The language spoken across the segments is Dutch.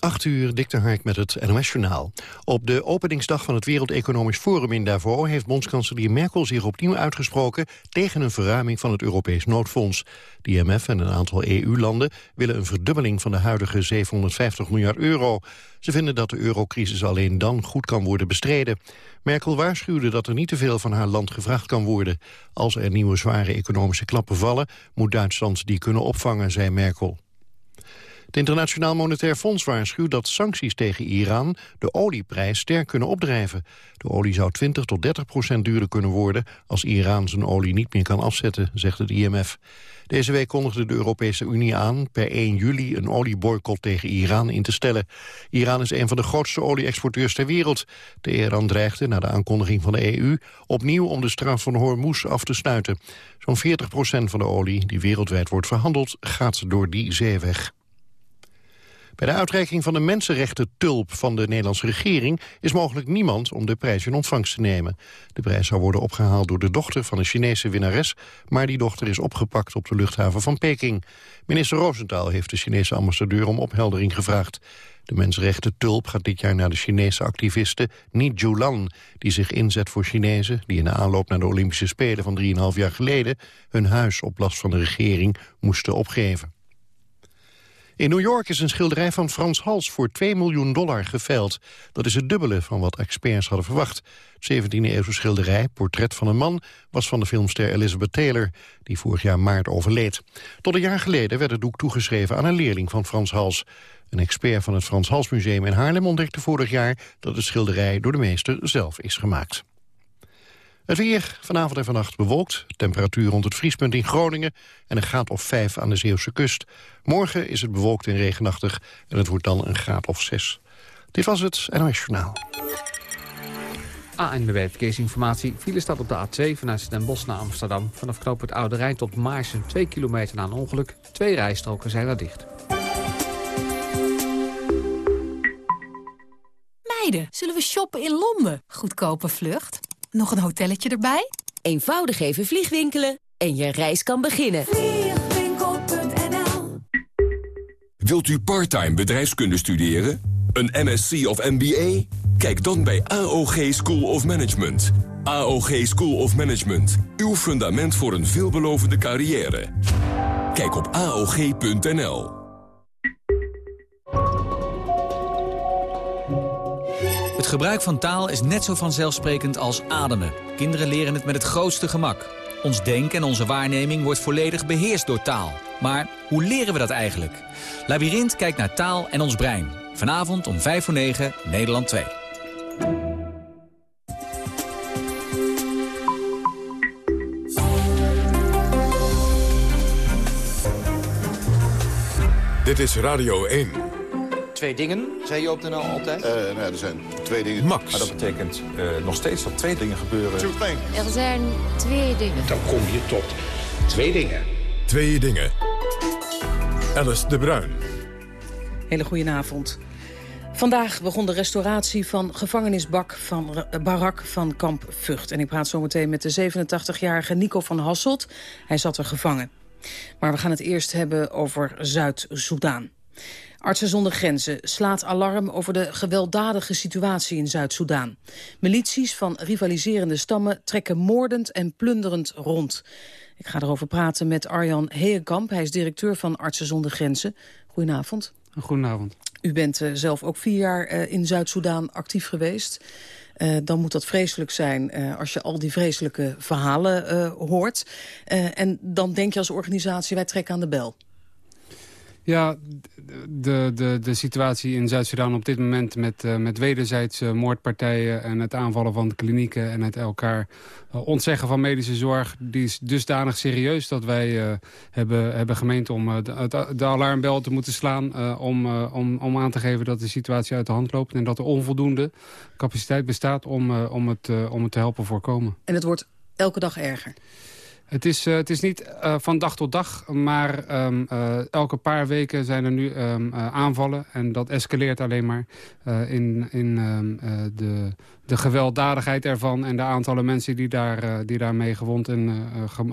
8 uur, Dick Hark met het NOS-journaal. Op de openingsdag van het Wereld Economisch Forum in Davos... heeft bondskanselier Merkel zich opnieuw uitgesproken... tegen een verruiming van het Europees noodfonds. De IMF en een aantal EU-landen willen een verdubbeling... van de huidige 750 miljard euro. Ze vinden dat de eurocrisis alleen dan goed kan worden bestreden. Merkel waarschuwde dat er niet te veel van haar land gevraagd kan worden. Als er nieuwe zware economische klappen vallen... moet Duitsland die kunnen opvangen, zei Merkel. Het Internationaal Monetair Fonds waarschuwt dat sancties tegen Iran de olieprijs sterk kunnen opdrijven. De olie zou 20 tot 30 procent duurder kunnen worden als Iran zijn olie niet meer kan afzetten, zegt het IMF. Deze week kondigde de Europese Unie aan per 1 juli een olieboycott tegen Iran in te stellen. Iran is een van de grootste olie-exporteurs ter wereld. Teheran dreigde, na de aankondiging van de EU, opnieuw om de straf van Hormuz af te sluiten. Zo'n 40 procent van de olie die wereldwijd wordt verhandeld gaat door die zeeweg. Bij de uitreiking van de mensenrechten tulp van de Nederlandse regering is mogelijk niemand om de prijs in ontvangst te nemen. De prijs zou worden opgehaald door de dochter van een Chinese winnares, maar die dochter is opgepakt op de luchthaven van Peking. Minister Rosenthal heeft de Chinese ambassadeur om opheldering gevraagd. De mensenrechten tulp gaat dit jaar naar de Chinese activiste Ni Julan... die zich inzet voor Chinezen die in de aanloop naar de Olympische Spelen van 3,5 jaar geleden... hun huis op last van de regering moesten opgeven. In New York is een schilderij van Frans Hals voor 2 miljoen dollar geveild. Dat is het dubbele van wat experts hadden verwacht. Het 17e-eeuwse schilderij, Portret van een man, was van de filmster Elizabeth Taylor, die vorig jaar maart overleed. Tot een jaar geleden werd het doek toegeschreven aan een leerling van Frans Hals. Een expert van het Frans Hals Museum in Haarlem ontdekte vorig jaar dat het schilderij door de meester zelf is gemaakt. Het weer vanavond en vannacht bewolkt. Temperatuur rond het vriespunt in Groningen en een graad of 5 aan de Zeeuwse kust. Morgen is het bewolkt en regenachtig en het wordt dan een graad of 6. Dit was het NOS Journaal. ANWB Verkeersinformatie. File staat op de A2 vanuit Den Bosch naar Amsterdam. Vanaf knoop het Oude Rijn tot Maarsen 2 kilometer na een ongeluk. Twee rijstroken zijn er dicht. Meiden, zullen we shoppen in Londen? Goedkope vlucht. Nog een hotelletje erbij? Eenvoudig even vliegwinkelen en je reis kan beginnen. Vliegwinkel.nl Wilt u parttime bedrijfskunde studeren? Een MSc of MBA? Kijk dan bij AOG School of Management. AOG School of Management. Uw fundament voor een veelbelovende carrière. Kijk op AOG.nl. gebruik van taal is net zo vanzelfsprekend als ademen. Kinderen leren het met het grootste gemak. Ons denken en onze waarneming wordt volledig beheerst door taal. Maar hoe leren we dat eigenlijk? Labyrinth kijkt naar taal en ons brein. Vanavond om 5 voor 9, Nederland 2. Dit is Radio 1. Twee dingen, zei je op de NL altijd? Uh, nou, er zijn twee dingen. Max. Maar dat betekent uh, nog steeds dat twee dingen gebeuren. Er zijn twee dingen. Dan kom je tot twee dingen. Twee dingen. Alice de Bruin. Hele goedenavond. Vandaag begon de restauratie van gevangenisbak van Barak van kamp Vught. En ik praat zometeen met de 87-jarige Nico van Hasselt. Hij zat er gevangen. Maar we gaan het eerst hebben over Zuid-Soedan. Artsen zonder grenzen slaat alarm over de gewelddadige situatie in Zuid-Soedan. Milities van rivaliserende stammen trekken moordend en plunderend rond. Ik ga erover praten met Arjan Heekamp. Hij is directeur van Artsen zonder grenzen. Goedenavond. Goedenavond. U bent uh, zelf ook vier jaar uh, in Zuid-Soedan actief geweest. Uh, dan moet dat vreselijk zijn als je al die vreselijke verhalen hoort. en dan denk je als organisatie, wij trekken aan de bel. Ja, de, de, de situatie in Zuid-Soedan op dit moment met, uh, met wederzijdse moordpartijen... en het aanvallen van klinieken en het elkaar uh, ontzeggen van medische zorg... die is dusdanig serieus dat wij uh, hebben, hebben gemeend om de, de, alarmbel te moeten slaan... om, om, om aan te geven dat de situatie uit de hand loopt... en dat er onvoldoende capaciteit bestaat om, om, het, om het te helpen voorkomen. En het wordt elke dag erger? Het is, uh, het is niet uh, van dag tot dag, maar um, uh, elke paar weken zijn er nu um, aanvallen. En dat escaleert alleen maar in, in um, de, de gewelddadigheid ervan... en de aantallen mensen die, daar, die daarmee gewond en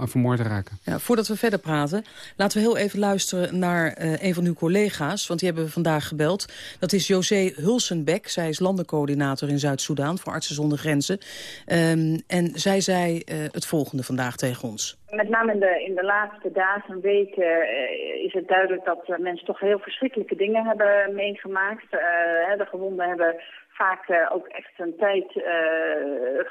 vermoord raken. Ja, voordat we verder praten, laten we heel even luisteren naar een van uw collega's. Want die hebben we vandaag gebeld. Dat is José Hulsenbeck. Zij is landencoördinator in Zuid-Soedan voor Artsen zonder Grenzen. en zij zei het volgende vandaag tegen ons. Met name in de, in de laatste dagen en weken uh, is het duidelijk dat uh, mensen toch heel verschrikkelijke dingen hebben meegemaakt. Uh, de gewonden hebben vaak ook echt een tijd,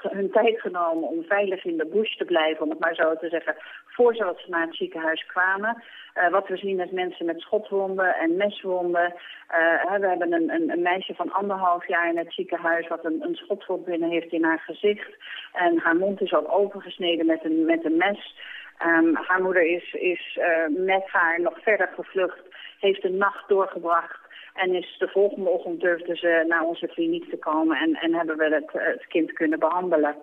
hun tijd genomen om veilig in de bush te blijven, om het maar zo te zeggen, voordat ze naar het ziekenhuis kwamen. Uh, wat we zien is mensen met schotwonden en meswonden. We hebben een, een, een, meisje van anderhalf jaar in het ziekenhuis... wat een, een schotwond binnen heeft in haar gezicht. En haar mond is ook overgesneden met een, met een mes. Um, haar moeder is, is met haar nog verder gevlucht. Heeft de nacht doorgebracht. En is de volgende ochtend durfde ze naar onze kliniek te komen... en, en hebben we het, het kind kunnen behandelen.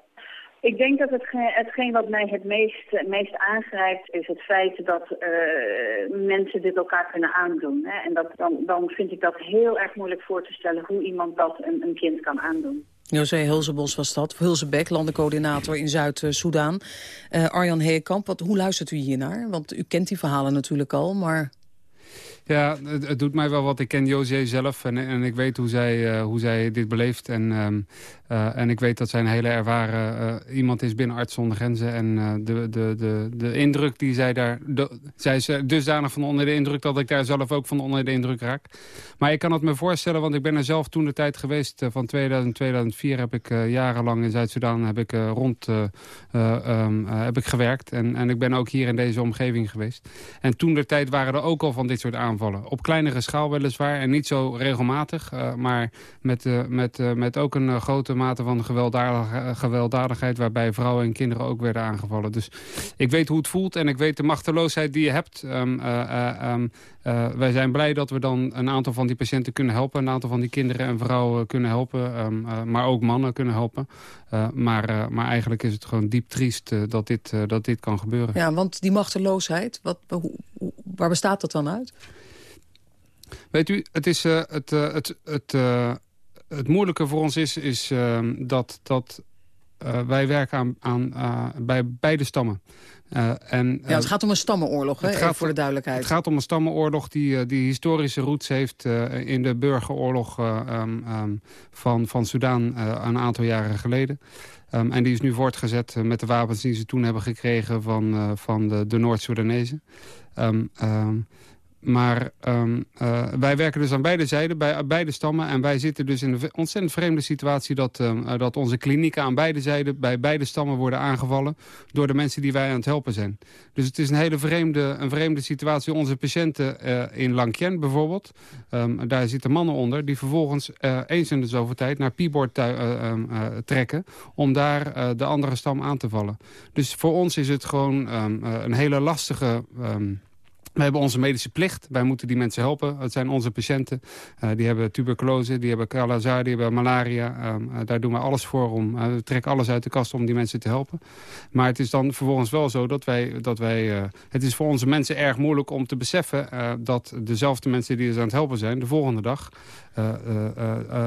Ik denk dat het, hetgeen wat mij het meest, meest aangrijpt is het feit dat uh, mensen dit elkaar kunnen aandoen. Hè? En dat, dan, dan vind ik dat heel erg moeilijk voor te stellen hoe iemand dat een, een kind kan aandoen. José Hulzebos was dat, Hulzebek, landencoördinator in Zuid-Soedan. Uh, Arjan Heekamp, wat, hoe luistert u hiernaar? Want u kent die verhalen natuurlijk al, maar ja, het, doet mij wel wat. Ik ken José zelf en, en ik weet hoe zij, uh, hoe zij dit beleeft. En, um, uh, en ik weet dat zij een hele ervaren uh, iemand is binnen Arts zonder Grenzen. En de, de, de, de indruk die zij daar... Zij is dusdanig van onder de indruk dat ik daar zelf ook van onder de indruk raak. Maar ik kan het me voorstellen, want ik ben er zelf toen de tijd geweest. van 2000 2004 heb ik jarenlang in Zuid-Soedan heb ik, rond um, heb ik gewerkt. En, en ik ben ook hier in deze omgeving geweest. En toen de tijd waren er ook al van dit soort aanvallen op kleinere schaal weliswaar en niet zo regelmatig. Uh, maar met, uh, met, uh, met ook een grote mate van gewelddadig, gewelddadigheid... waarbij vrouwen en kinderen ook werden aangevallen. Dus ik weet hoe het voelt en ik weet de machteloosheid die je hebt. Um, um, wij zijn blij dat we dan een aantal van die patiënten kunnen helpen. Een aantal van die kinderen en vrouwen kunnen helpen. Um, maar ook mannen kunnen helpen. maar, maar eigenlijk is het gewoon diep triest dat, dit, dat dit kan gebeuren. Ja, want die machteloosheid, wat, hoe, waar bestaat dat dan uit? Weet u, het, is, uh, het, uh, het, het, uh, het moeilijke voor ons is, is ehm, dat, dat wij werken aan, aan bij beide stammen. en, ja, het gaat om een stammenoorlog, hè, gaat, voor de duidelijkheid. Het gaat om een stammenoorlog die, die historische roots heeft in de burgeroorlog um, um, van, van Soudaan een aantal jaren geleden. en die is nu voortgezet met de wapens die ze toen hebben gekregen van, van de, de Noord-Soedanezen. Maar um, uh, wij werken dus aan beide zijden, bij beide stammen. En wij zitten dus in een ontzettend vreemde situatie... dat, uh, dat onze klinieken aan beide zijden, bij beide stammen worden aangevallen... door de mensen die wij aan het helpen zijn. Dus het is een hele vreemde, een vreemde situatie. Onze patiënten uh, in Lankien bijvoorbeeld, um, daar zitten mannen onder... die vervolgens eens in de zoveel tijd naar Piebord trekken... om daar de andere stam aan te vallen. Dus voor ons is het gewoon een hele lastige... We hebben onze medische plicht. Wij moeten die mensen helpen. Het zijn onze patiënten. Uh, die hebben tuberculose, die hebben kalazar, die hebben malaria. Uh, daar doen we alles voor. Om, uh, we trekken alles uit de kast om die mensen te helpen. Maar het is dan vervolgens wel zo dat wij... Dat wij het is voor onze mensen erg moeilijk om te beseffen... dat dezelfde mensen die er aan het helpen zijn... de volgende dag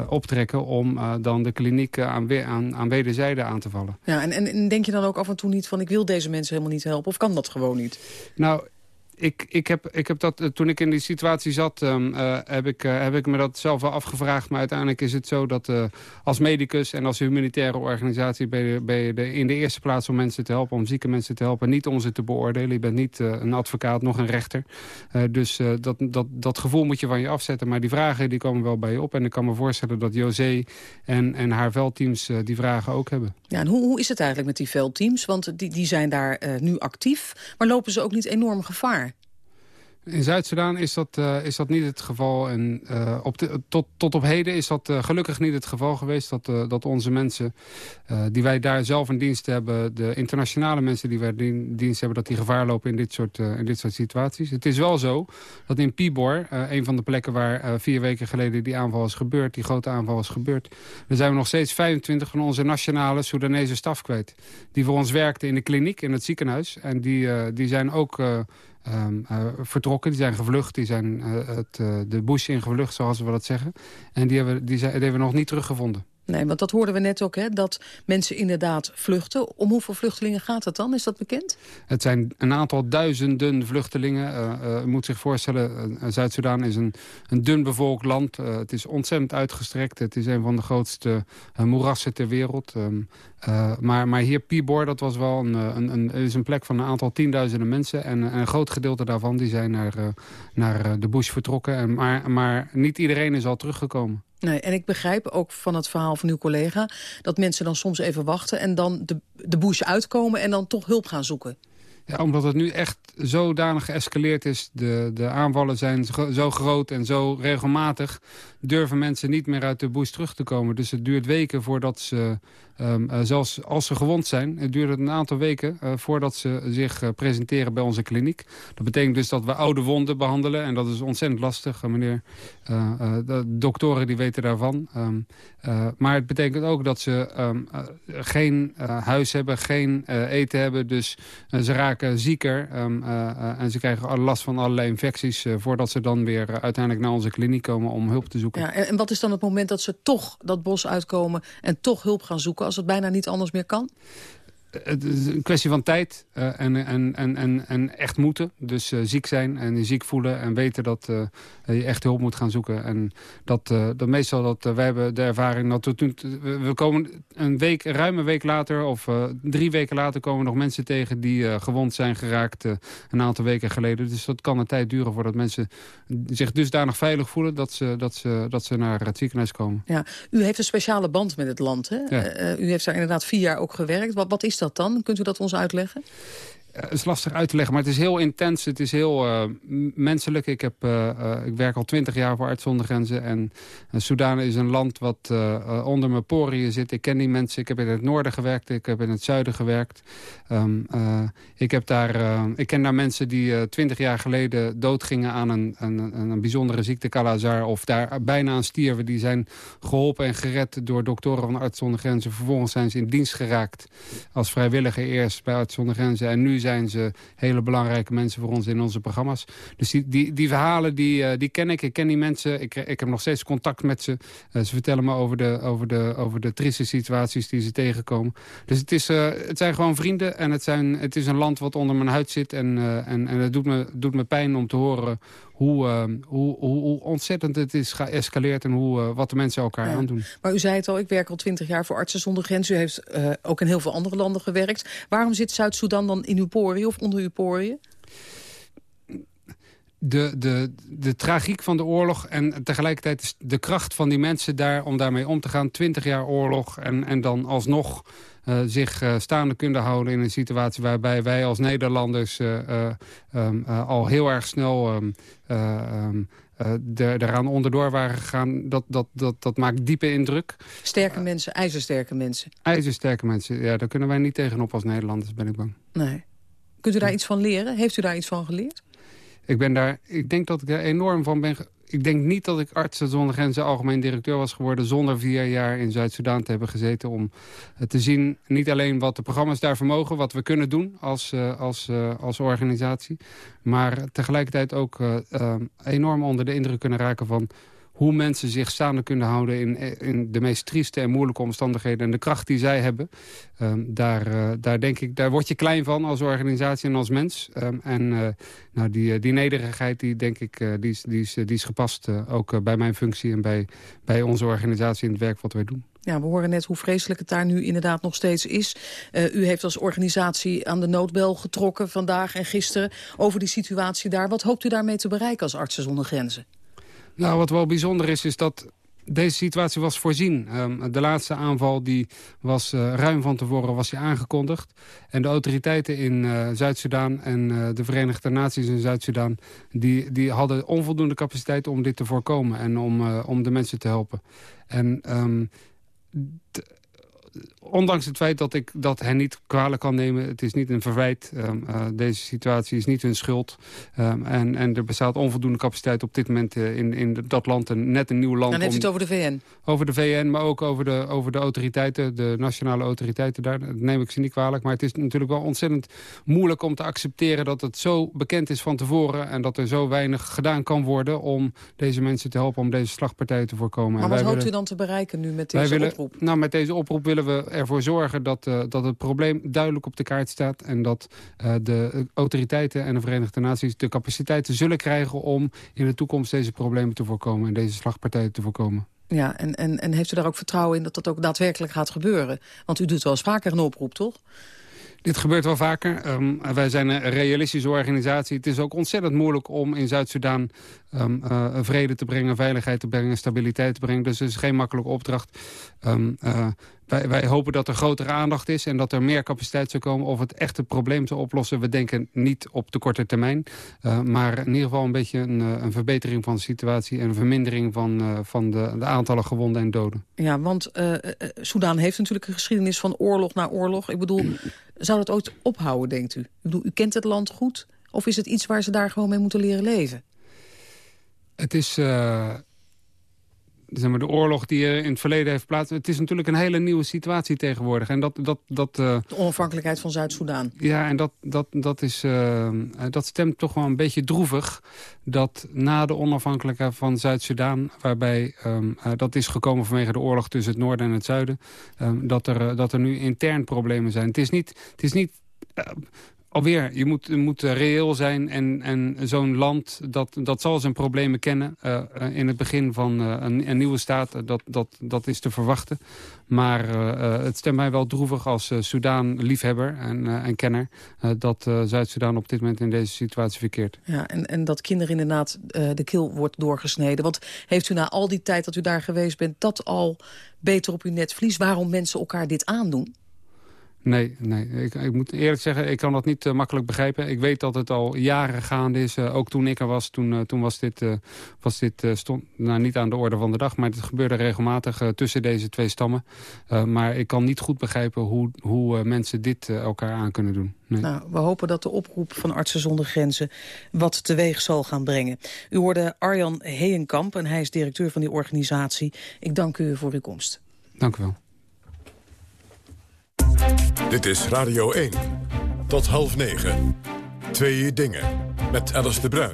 optrekken om dan de kliniek aan, aan, aan wederzijden aan te vallen. Ja, en, en denk je dan ook af en toe niet van... ik wil deze mensen helemaal niet helpen? Of kan dat gewoon niet? Nou, ik, ik, heb, ik heb dat, eh, toen ik in die situatie zat, um, uh, heb, ik, uh, heb ik me dat zelf wel afgevraagd. Maar uiteindelijk is het zo dat als medicus en als humanitaire organisatie... ben je, ben je de, in de eerste plaats om mensen te helpen, om zieke mensen te helpen. Niet om ze te beoordelen. Je bent niet een advocaat, nog een rechter. dus dat, dat, dat gevoel moet je van je afzetten. Maar die vragen die komen wel bij je op. En ik kan me voorstellen dat José en, en haar veldteams die vragen ook hebben. Ja, en hoe, hoe is het eigenlijk met die veldteams? Want die, die zijn daar nu actief. Maar lopen ze ook niet enorm gevaar? In Zuid-Soedan is, dat uh, is dat niet het geval. En uh, op de, tot, tot op heden is dat uh, gelukkig niet het geval geweest... dat, dat onze mensen die wij daar zelf in dienst hebben... de internationale mensen die wij in dienst hebben... dat die gevaar lopen in dit soort, in dit soort situaties. Het is wel zo dat in Pibor, een van de plekken waar vier weken geleden... die aanval is gebeurd, die grote aanval is gebeurd... dan zijn we nog steeds 25 van onze nationale Soedanese staf kwijt. Die voor ons werkten in de kliniek, in het ziekenhuis. En die, die zijn ook um, uh, vertrokken. Die zijn gevlucht, die zijn uh, het, uh, de bush ingevlucht, zoals we dat zeggen. En die hebben, die, zijn, die hebben we nog niet teruggevonden. Nee, want dat hoorden we net ook, hè, dat mensen inderdaad vluchten. Om hoeveel vluchtelingen gaat het dan? Is dat bekend? Het zijn een aantal duizenden vluchtelingen. Uh, moet zich voorstellen, uh, Zuid-Soedan is een, een dun bevolkt land. het is ontzettend uitgestrekt. Het is een van de grootste moerassen ter wereld. Um, maar, maar hier, Pibor, dat was wel een, een, een, is een plek van een aantal tienduizenden mensen. En, en een groot gedeelte daarvan die zijn naar, naar de bush vertrokken. En, maar, maar niet iedereen is al teruggekomen. Nee, en ik begrijp ook van het verhaal van uw collega... dat mensen dan soms even wachten en dan de, de bush uitkomen... en dan toch hulp gaan zoeken. Ja, omdat het nu echt zodanig geëscaleerd is. De, de aanvallen zijn zo groot en zo regelmatig... durven mensen niet meer uit de bush terug te komen. Dus het duurt weken voordat ze Um, uh, zelfs als ze gewond zijn, het duurt een aantal weken uh, voordat ze zich presenteren bij onze kliniek. Dat betekent dus dat we oude wonden behandelen en dat is ontzettend lastig, meneer. de doktoren die weten daarvan. Um, maar het betekent ook dat ze um, geen huis hebben, geen eten hebben. Dus ze raken zieker en ze krijgen last van allerlei infecties... voordat ze dan weer uiteindelijk naar onze kliniek komen om hulp te zoeken. Ja, en wat is dan het moment dat ze toch dat bos uitkomen en toch hulp gaan zoeken? Als het bijna niet anders meer kan? Het is een kwestie van tijd uh, en, en, en, en, echt moeten. Dus uh, ziek zijn en je ziek voelen en weten dat uh, je echt hulp moet gaan zoeken. En dat, dat meestal, dat, wij hebben de ervaring dat we komen een week, ruim een week later of drie weken later komen nog mensen tegen... die gewond zijn geraakt een aantal weken geleden. Dus dat kan een tijd duren voordat mensen zich dusdanig veilig voelen... dat ze, dat ze, dat ze naar het ziekenhuis komen. Ja, u heeft een speciale band met het land, hè? Ja. u heeft daar inderdaad vier jaar ook gewerkt. Wat, wat is dat? Dat dan? Kunt u dat ons uitleggen? Het is lastig uit te leggen, maar het is heel intens. Het is heel uh, menselijk. Ik, heb, uh, ik werk al twintig jaar voor Arts zonder Grenzen. En Soedan is een land wat onder mijn poriën zit. Ik ken die mensen. Ik heb in het noorden gewerkt. Ik heb in het zuiden gewerkt. Um, ik, heb daar, ik ken daar mensen die twintig jaar geleden doodgingen aan een, een, een bijzondere ziekte, Kalazar. Of daar bijna aan stierven. Die zijn geholpen en gered door doktoren van Arts zonder Grenzen. Vervolgens zijn ze in dienst geraakt als vrijwilliger eerst bij Arts zonder Grenzen. En nu zijn ze hele belangrijke mensen voor ons in onze programma's. Dus die, die, die verhalen, die, uh, die ken ik. Ik ken die mensen. Ik, ik heb nog steeds contact met ze. Uh, ze vertellen me over de, over, de, over de trieste situaties die ze tegenkomen. Dus het, is, uh, het zijn gewoon vrienden. En het, zijn, het is een land wat onder mijn huid zit. En, en, en het doet me, doet me pijn om te horen hoe, uh, hoe, hoe, hoe, ontzettend het is geëscaleerd en hoe, uh, wat de mensen elkaar ja. aandoen. Maar u zei het al, ik werk al twintig jaar voor Artsen zonder Grenzen. U heeft uh, ook in heel veel andere landen gewerkt. Waarom zit Zuid-Soedan dan in uw poriën of onder uw poriën? De, de, de tragiek van de oorlog en tegelijkertijd de kracht van die mensen daar om daarmee om te gaan. Twintig jaar oorlog en, en dan alsnog zich uh, staande kunnen houden in een situatie waarbij wij als Nederlanders uh, um, al heel erg snel um, um, eraan onderdoor waren gegaan. Dat, dat, dat, dat maakt diepe indruk. Sterke mensen, ijzersterke mensen. IJzersterke mensen, ja, daar kunnen wij niet tegenop als Nederlanders, ben ik bang. Nee. Kunt u daar iets van leren? Heeft u daar iets van geleerd? Ik ben daar, ik denk dat ik er enorm van ben ik denk niet dat ik artsen zonder grenzen algemeen directeur was geworden... zonder vier jaar in Zuid-Soedan te hebben gezeten. Om te zien niet alleen wat de programma's daar vermogen... wat we kunnen doen als, uh, als, uh, als organisatie... maar tegelijkertijd ook enorm onder de indruk kunnen raken van hoe mensen zich staande kunnen houden in, in de meest trieste en moeilijke omstandigheden. En de kracht die zij hebben, um, daar, uh, daar denk ik, daar word je klein van als organisatie en als mens. Um, en uh, nou, die, die nederigheid, die denk ik, die, is, die, is, die is gepast ook bij mijn functie en bij, bij onze organisatie in het werk wat wij doen. Ja, we horen net hoe vreselijk het daar nu inderdaad nog steeds is. U heeft als organisatie aan de noodbel getrokken vandaag en gisteren over die situatie daar. Wat hoopt u daarmee te bereiken als Artsen zonder Grenzen? Nou, wat wel bijzonder is, is dat deze situatie was voorzien. Ehm, de laatste aanval die was uh, ruim van tevoren was aangekondigd. En de autoriteiten in uh, Zuid-Soedan en uh, de Verenigde Naties in Zuid-Soedan... Die, die hadden onvoldoende capaciteit om dit te voorkomen en om, om de mensen te helpen. En um, ondanks het feit dat ik dat hen niet kwalijk kan nemen... het is niet een verwijt, um, uh, deze situatie is niet hun schuld. Um, en, en er bestaat onvoldoende capaciteit op dit moment uh, in, in dat land, een, net een nieuw land. Dan heeft u het over de VN? Over de VN, maar ook over de, over de autoriteiten, de nationale autoriteiten daar. Dat neem ik ze niet kwalijk, maar het is natuurlijk wel ontzettend moeilijk om te accepteren... dat het zo bekend is van tevoren en dat er zo weinig gedaan kan worden... om deze mensen te helpen, om deze slagpartijen te voorkomen. Maar wat hoopt willen, u dan te bereiken nu met deze willen, oproep? Nou, met deze oproep willen we ervoor zorgen dat, uh, dat het probleem duidelijk op de kaart staat... en dat uh, de autoriteiten en de Verenigde Naties de capaciteiten zullen krijgen... om in de toekomst deze problemen te voorkomen en deze slagpartijen te voorkomen. Ja, en, en, en heeft u daar ook vertrouwen in dat dat ook daadwerkelijk gaat gebeuren? Want u doet wel eens vaker een oproep, toch? Dit gebeurt wel vaker. Um, wij zijn een realistische organisatie. Het is ook ontzettend moeilijk om in Zuid-Soedan um, uh, vrede te brengen, veiligheid te brengen, stabiliteit te brengen. Dus het is geen makkelijke opdracht. Um, uh, wij, wij, hopen dat er grotere aandacht is en dat er meer capaciteit zou komen of het echte probleem te oplossen. We denken niet op de korte termijn, uh, maar in ieder geval een beetje een, een, verbetering van de situatie en een vermindering van, uh, van de, de, aantallen gewonden en doden. Ja, want uh, Soedan heeft natuurlijk een geschiedenis van oorlog na oorlog. Ik bedoel, zou dat ooit ophouden, denkt u? Ik bedoel, u kent het land goed of is het iets waar ze daar gewoon mee moeten leren leven? Het is zeg maar, de oorlog die er in het verleden heeft plaats. Het is natuurlijk een hele nieuwe situatie tegenwoordig. En dat, dat, dat, uh, de onafhankelijkheid van Zuid-Soedan. Ja, en dat, dat, dat, is, uh, dat stemt toch wel een beetje droevig. Dat na de onafhankelijkheid van Zuid-Soedan... waarbij um, uh, dat is gekomen vanwege de oorlog tussen het noorden en het zuiden... Um, dat, er, dat er nu intern problemen zijn. Het is niet... Het is niet alweer, je moet, moet reëel zijn en, en zo'n land, dat, dat zal zijn problemen kennen. Uh, uh, in het begin van een, een, nieuwe staat, dat, dat, dat is te verwachten. Maar het stemt mij wel droevig als Soudaan-liefhebber en, en kenner... dat Zuid-Soedan op dit moment in deze situatie verkeert. Ja, en, en dat kinderen inderdaad de keel wordt doorgesneden. Want heeft u na al die tijd dat u daar geweest bent... dat al beter op uw netvlies, waarom mensen elkaar dit aandoen? Nee, nee. Ik, ik, moet eerlijk zeggen, ik kan dat niet uh, makkelijk begrijpen. Ik weet dat het al jaren gaande is. Uh, ook toen ik er was, toen, uh, toen was dit, was dit stond, nou, niet aan de orde van de dag. Maar het gebeurde regelmatig tussen deze twee stammen. maar ik kan niet goed begrijpen hoe, hoe mensen dit elkaar aan kunnen doen. Nee. Nou, we hopen dat de oproep van Artsen zonder Grenzen wat teweeg zal gaan brengen. U hoorde Arjan Heenkamp en hij is directeur van die organisatie. Ik dank u voor uw komst. Dank u wel. Dit is Radio 1. Tot half negen. Twee dingen. Met Alice de Bruin.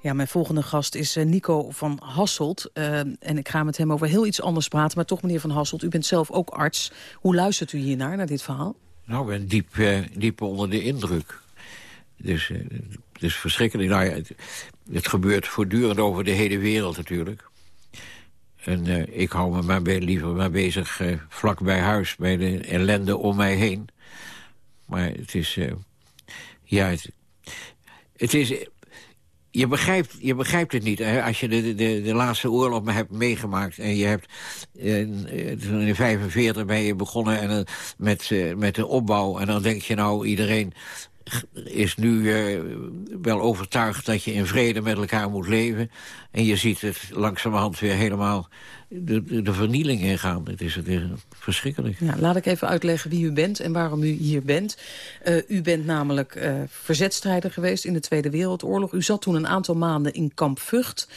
Ja, mijn volgende gast is uh, Nico van Hasselt. Uh, en ik ga met hem over heel iets anders praten. Maar toch, meneer van Hasselt, u bent zelf ook arts. Hoe luistert u hiernaar, naar dit verhaal? Nou, ik ben diep, uh, diep onder de indruk. Dus het is verschrikkelijk. Nou ja, het, het gebeurt voortdurend over de hele wereld natuurlijk. En uh, ik hou me maar liever maar bezig uh, vlak bij huis, bij de ellende om mij heen. Maar het is... Uh, ja, het, het, is... Je begrijpt, je begrijpt het niet. Hè? Als je de, de, de laatste oorlog hebt meegemaakt... en je hebt in 1945 ben je begonnen en, met, met de opbouw... en dan denk je nou, iedereen is nu uh, wel overtuigd dat je in vrede met elkaar moet leven. En je ziet het langzamerhand weer helemaal de, de, vernieling ingaan. Het is, het is verschrikkelijk. Ja, laat ik even uitleggen wie u bent en waarom u hier bent. Uh, u bent namelijk uh, verzetstrijder geweest in de Tweede Wereldoorlog. U zat toen een aantal maanden in kamp Vught.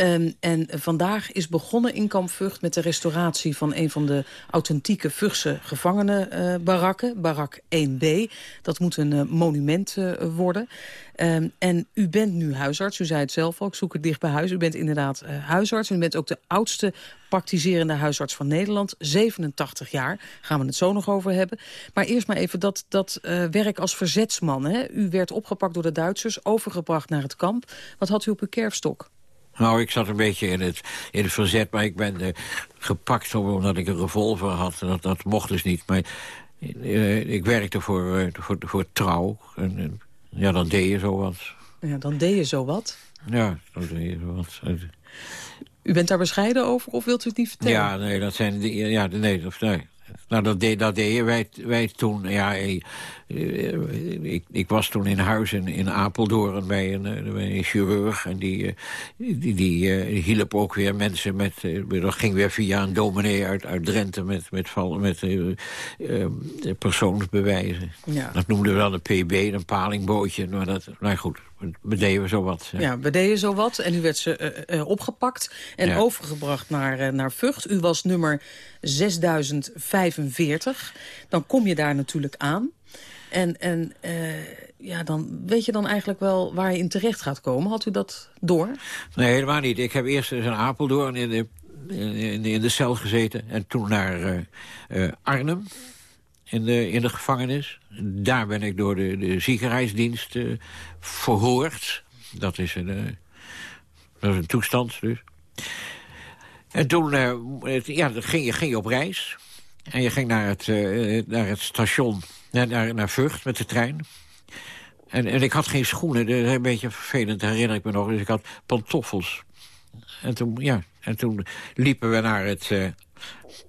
Um, en vandaag is begonnen in kamp Vught met de restauratie van een van de authentieke Vughtse gevangenenbarakken, uh, barak 1B. Dat moet een monument worden. Um, en u bent nu huisarts, u zei het zelf ik zoek het dicht bij huis. U bent inderdaad uh, huisarts u bent ook de oudste praktiserende huisarts van Nederland. 87 jaar, gaan we het zo nog over hebben. Maar eerst maar even dat, dat uh, werk als verzetsman. Hè? U werd opgepakt door de Duitsers, overgebracht naar het kamp. Wat had u op uw kerfstok? Nou, ik zat een beetje in het, in het verzet, maar ik ben uh, gepakt omdat ik een revolver had. Dat, dat mocht dus niet, maar ik werkte voor, voor, voor Trouw. En, ja, dan deed je zo wat. Ja, dan deed je zo wat? Ja, dan deed je zo wat. U bent daar bescheiden over of wilt u het niet vertellen? Ja, nee, dat zijn... De, ja, nee, of nee. Nou, dat, deed, dat deden wij, wij toen. Ja, ik, ik, ik, was toen in huis in, in Apeldoorn bij een, bij een chirurg. En die, die, die, hielp ook weer mensen met... Dat ging weer via een dominee uit, uit Drenthe met, met, met, met persoonsbewijzen. Ja. Dat noemden we dan een PB, een palingbootje. Maar dat, nou goed, we deden zo wat. Ja, we deden zo wat. En u werd ze uh, opgepakt en overgebracht naar, uh, naar Vught. U was nummer 6045. Dan kom je daar natuurlijk aan. En, en ja, dan weet je dan eigenlijk wel waar je in terecht gaat komen. Had u dat door? Nee, helemaal niet. Ik heb eerst eens in Apeldoorn in de, in, in de cel gezeten. En toen naar Arnhem in de, in de gevangenis. Daar ben ik door de, de uh, verhoord. Dat is, een, uh, dat is een toestand dus. En toen uh, ja, ging, je, ging je op reis. En je ging naar het, naar het station, naar, naar, naar Vught met de trein. En, en ik had geen schoenen, dat is een beetje vervelend, herinner ik me nog. Dus ik had pantoffels. En toen, ja, en toen liepen we naar het,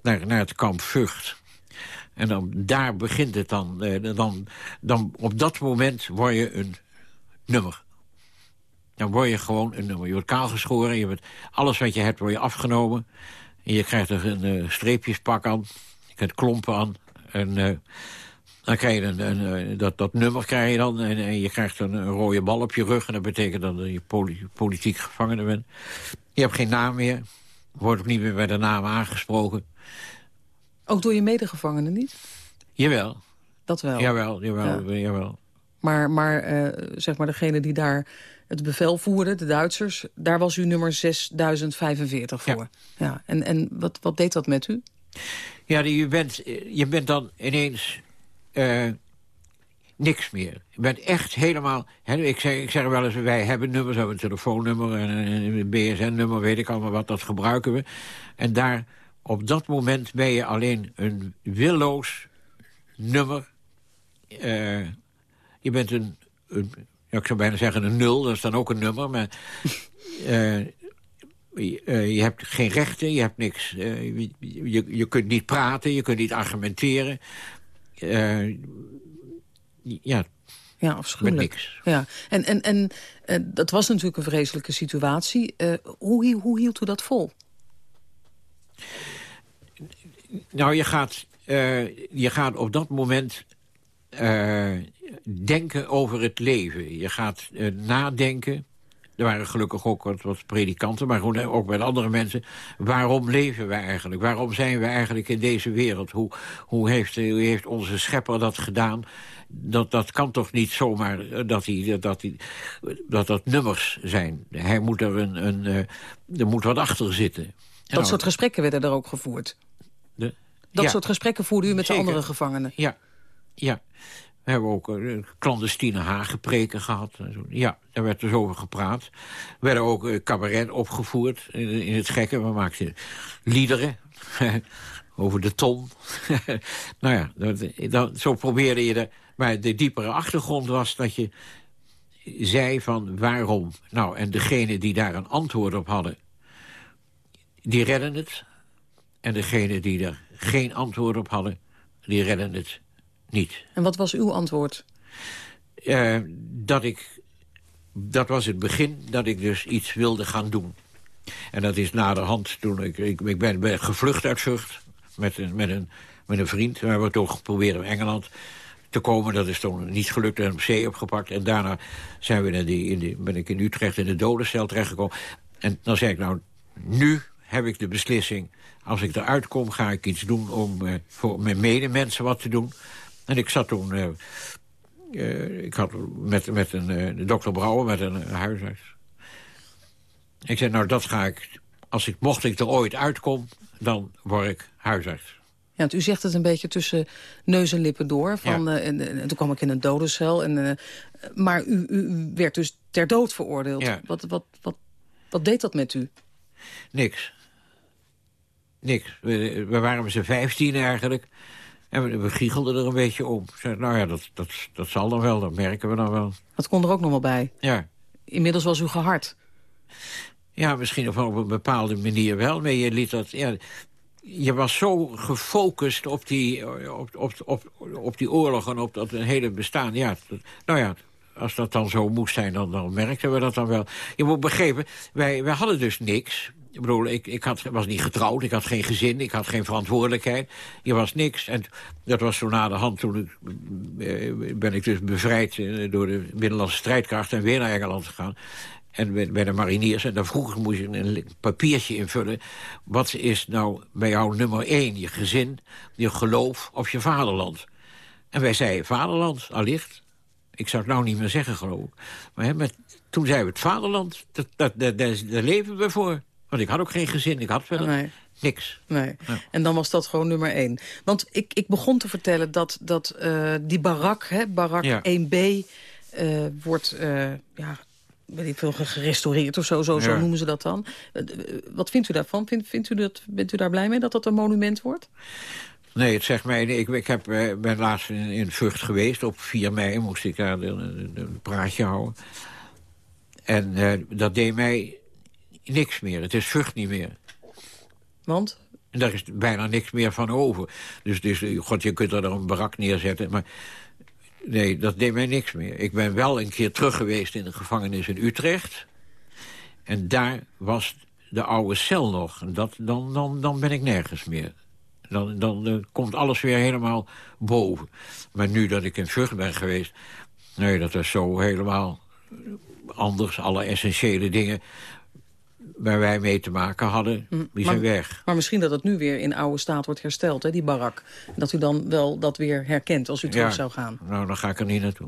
naar, naar het kamp Vught. En dan, daar begint het dan, eh, dan. Dan op dat moment word je een nummer. Dan word je gewoon een nummer. Je wordt kaalgeschoren, je wordt, alles wat je hebt word je afgenomen. En je krijgt er een uh, streepjespak aan. Je krijgt klompen aan. En uh, dan krijg je dat, dat nummer krijg je dan. En, je krijgt een, rode bal op je rug. En dat betekent dat je poli politiek gevangene bent. Je hebt geen naam meer. Wordt ook niet meer bij de naam aangesproken. Ook door je medegevangenen niet? Jawel. Dat wel? Jawel, jawel, ja. jawel. Maar, maar uh, zeg maar degene die daar het bevel voerden, de Duitsers... daar was u nummer 6045 voor. Ja. ja. En, en wat, wat deed dat met u? Ja, je bent, je bent dan ineens... Uh, niks meer. Je bent echt helemaal... Hè, ik, zeg, ik zeg wel eens, wij hebben nummers, we hebben een telefoonnummer... en een BSN-nummer, weet ik allemaal wat, dat gebruiken we. En daar op dat moment ben je alleen een willoos nummer. Uh, je bent een, ik zou bijna zeggen een nul, dat is dan ook een nummer. Maar uh, je, uh, je, hebt geen rechten, je hebt niks. Je, je, je, kunt niet praten, je kunt niet argumenteren. ja, ja, afschuwelijk. niks. Ja. En, en, en dat was natuurlijk een vreselijke situatie. hoe, hoe hield u dat vol? Nou, je gaat, uh, je gaat op dat moment uh, denken over het leven. Je gaat uh, nadenken. Er waren gelukkig ook wat, wat predikanten, maar ook met andere mensen. Waarom leven wij eigenlijk? Waarom zijn we eigenlijk in deze wereld? Hoe, hoe, heeft, hoe heeft onze schepper dat gedaan? Dat, dat kan toch niet zomaar dat, die, dat, die, dat dat nummers zijn. Hij moet er, een, een, er moet wat achter zitten. Dat nou, soort gesprekken werden er ook gevoerd? De, dat ja. soort gesprekken voerde u met Zeker. de andere gevangenen? Ja, ja. We hebben ook uh, clandestine hagepreken gehad. Ja, daar werd dus over gepraat. We werden ook uh, cabaret opgevoerd in, in, het gekke. We maakten liederen over de ton. nou ja, dat, dat, zo probeerde je er... Maar de diepere achtergrond was dat je zei van waarom. Nou, en degene die daar een antwoord op hadden... die redden het. En degene die er geen antwoord op hadden, die redden het niet. En wat was uw antwoord? Uh, dat ik... Dat was het begin dat ik dus iets wilde gaan doen. En dat is naderhand toen ik... Ik, ik ben, ben, gevlucht uit Vught met een, met een, met een vriend. We hebben toch geprobeerd in Engeland te komen. Dat is toen niet gelukt en op zee opgepakt. En daarna zijn we naar die, in die, ben ik in Utrecht in de dodencel terechtgekomen. En dan zei ik, nou, nu heb ik de beslissing... als ik eruit kom, ga ik iets doen om uh, voor mijn medemensen wat te doen. En ik zat toen... Uh, uh, ik had met, met een dokter Brouwer, met een huisarts. Ik zei, nou, dat ga ik... Als ik, mocht ik er ooit uitkom, dan word ik huisarts. Ja, want u zegt het een beetje tussen neus en lippen door. Van, Ja. en, en toen kwam ik in een dodencel. En, maar u, u, werd dus ter dood veroordeeld. Ja. Wat, wat, wat, wat deed dat met u? Niks. Niks. We, we waren met z'n vijftien eigenlijk. En we, we giechelden er een beetje om. Nou ja, dat, dat, dat zal dan wel, dat merken we dan wel. Dat kon er ook nog wel bij. Ja. Inmiddels was u gehard. Ja, misschien op een bepaalde manier wel. Maar je liet dat... Ja, je was zo gefocust op die, op, op, op, op die oorlog en op dat hele bestaan. Ja, nou ja, als dat dan zo moest zijn, dan, dan merkten we dat dan wel. Je moet begrijpen, wij, wij hadden dus niks. Ik bedoel, ik, ik had, was niet getrouwd, ik had geen gezin, ik had geen verantwoordelijkheid. Je was niks. En dat was zo na de hand, toen ik, eh, ben ik dus bevrijd eh, door de Binnenlandse strijdkracht en weer naar Engeland gegaan. En bij, de mariniers. En dan vroeger moest je een papiertje invullen. Wat is nou bij jou nummer één? Je gezin, je geloof of je vaderland? En wij zeiden vaderland, allicht. Ik zou het nou niet meer zeggen, geloof ik. Maar toen zeiden we het vaderland, daar leven we voor. Want ik had ook geen gezin, ik had verder niks. Nee. En dan was dat gewoon nummer één. Want ik, ik begon te vertellen dat, dat uh, die barak, hè, barak 1B... Uh, eh, wordt uh, ja, weet ik veel, gerestaureerd of zo, zo, zo noemen ze dat dan. Wat vindt u daarvan? Vindt, vindt u dat, bent u daar blij mee dat dat een monument wordt? Nee, het zegt mij... Ik, ik heb, ben laatst in, in Vught geweest. Op 4 mei moest ik daar een praatje houden. En uh, dat deed mij niks meer. Het is Vught niet meer. Want? En daar is bijna niks meer van over. Dus, dus god, je kunt er een barak neerzetten. Maar nee, dat deed mij niks meer. Ik ben wel een keer terug geweest in de gevangenis in Utrecht. En daar was de oude cel nog. En dat, dan, dan, dan ben ik nergens meer. Dan, dan komt alles weer helemaal boven. Maar nu dat ik in Vught ben geweest... Nee, dat is zo helemaal anders. Alle essentiële dingen waar wij mee te maken hadden, mm, die zijn weg. Maar misschien dat het nu weer in oude staat wordt hersteld, hè, die barak. Dat u dan wel dat weer herkent als u terug zou gaan. Nou, dan ga ik er niet naartoe.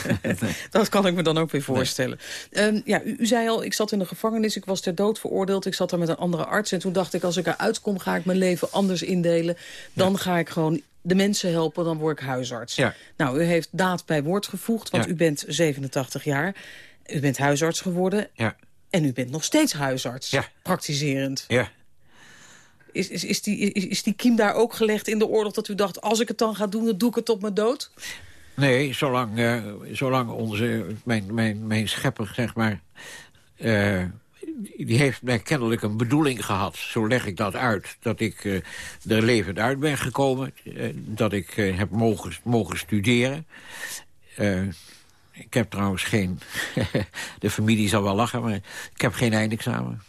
dat kan ik me dan ook weer voorstellen. Ehm, ja, u, u, zei al, ik zat in de gevangenis, ik was ter dood veroordeeld. Ik zat er met een andere arts en toen dacht ik, als ik eruit kom... ga ik mijn leven anders indelen. Dan ga ik gewoon de mensen helpen, dan word ik huisarts. Ja. Nou, u heeft daad bij woord gevoegd, want u bent 87 jaar. U bent huisarts geworden. Ja. En u bent nog steeds huisarts, ja. praktiserend. Ja. Is, is, is, die, is, is die kiem daar ook gelegd in de oorlog dat u dacht... als ik het dan ga doen, dan doe ik het tot mijn dood? Nee, zolang, uh, zolang onze, mijn, mijn, mijn schepper, zeg maar... Uh, die heeft mij kennelijk een bedoeling gehad. Zo leg ik dat uit. Dat ik uh, er levend uit ben gekomen. dat ik heb mogen, mogen studeren. Ik heb trouwens geen... de familie zal wel lachen, maar ik heb geen eindexamen.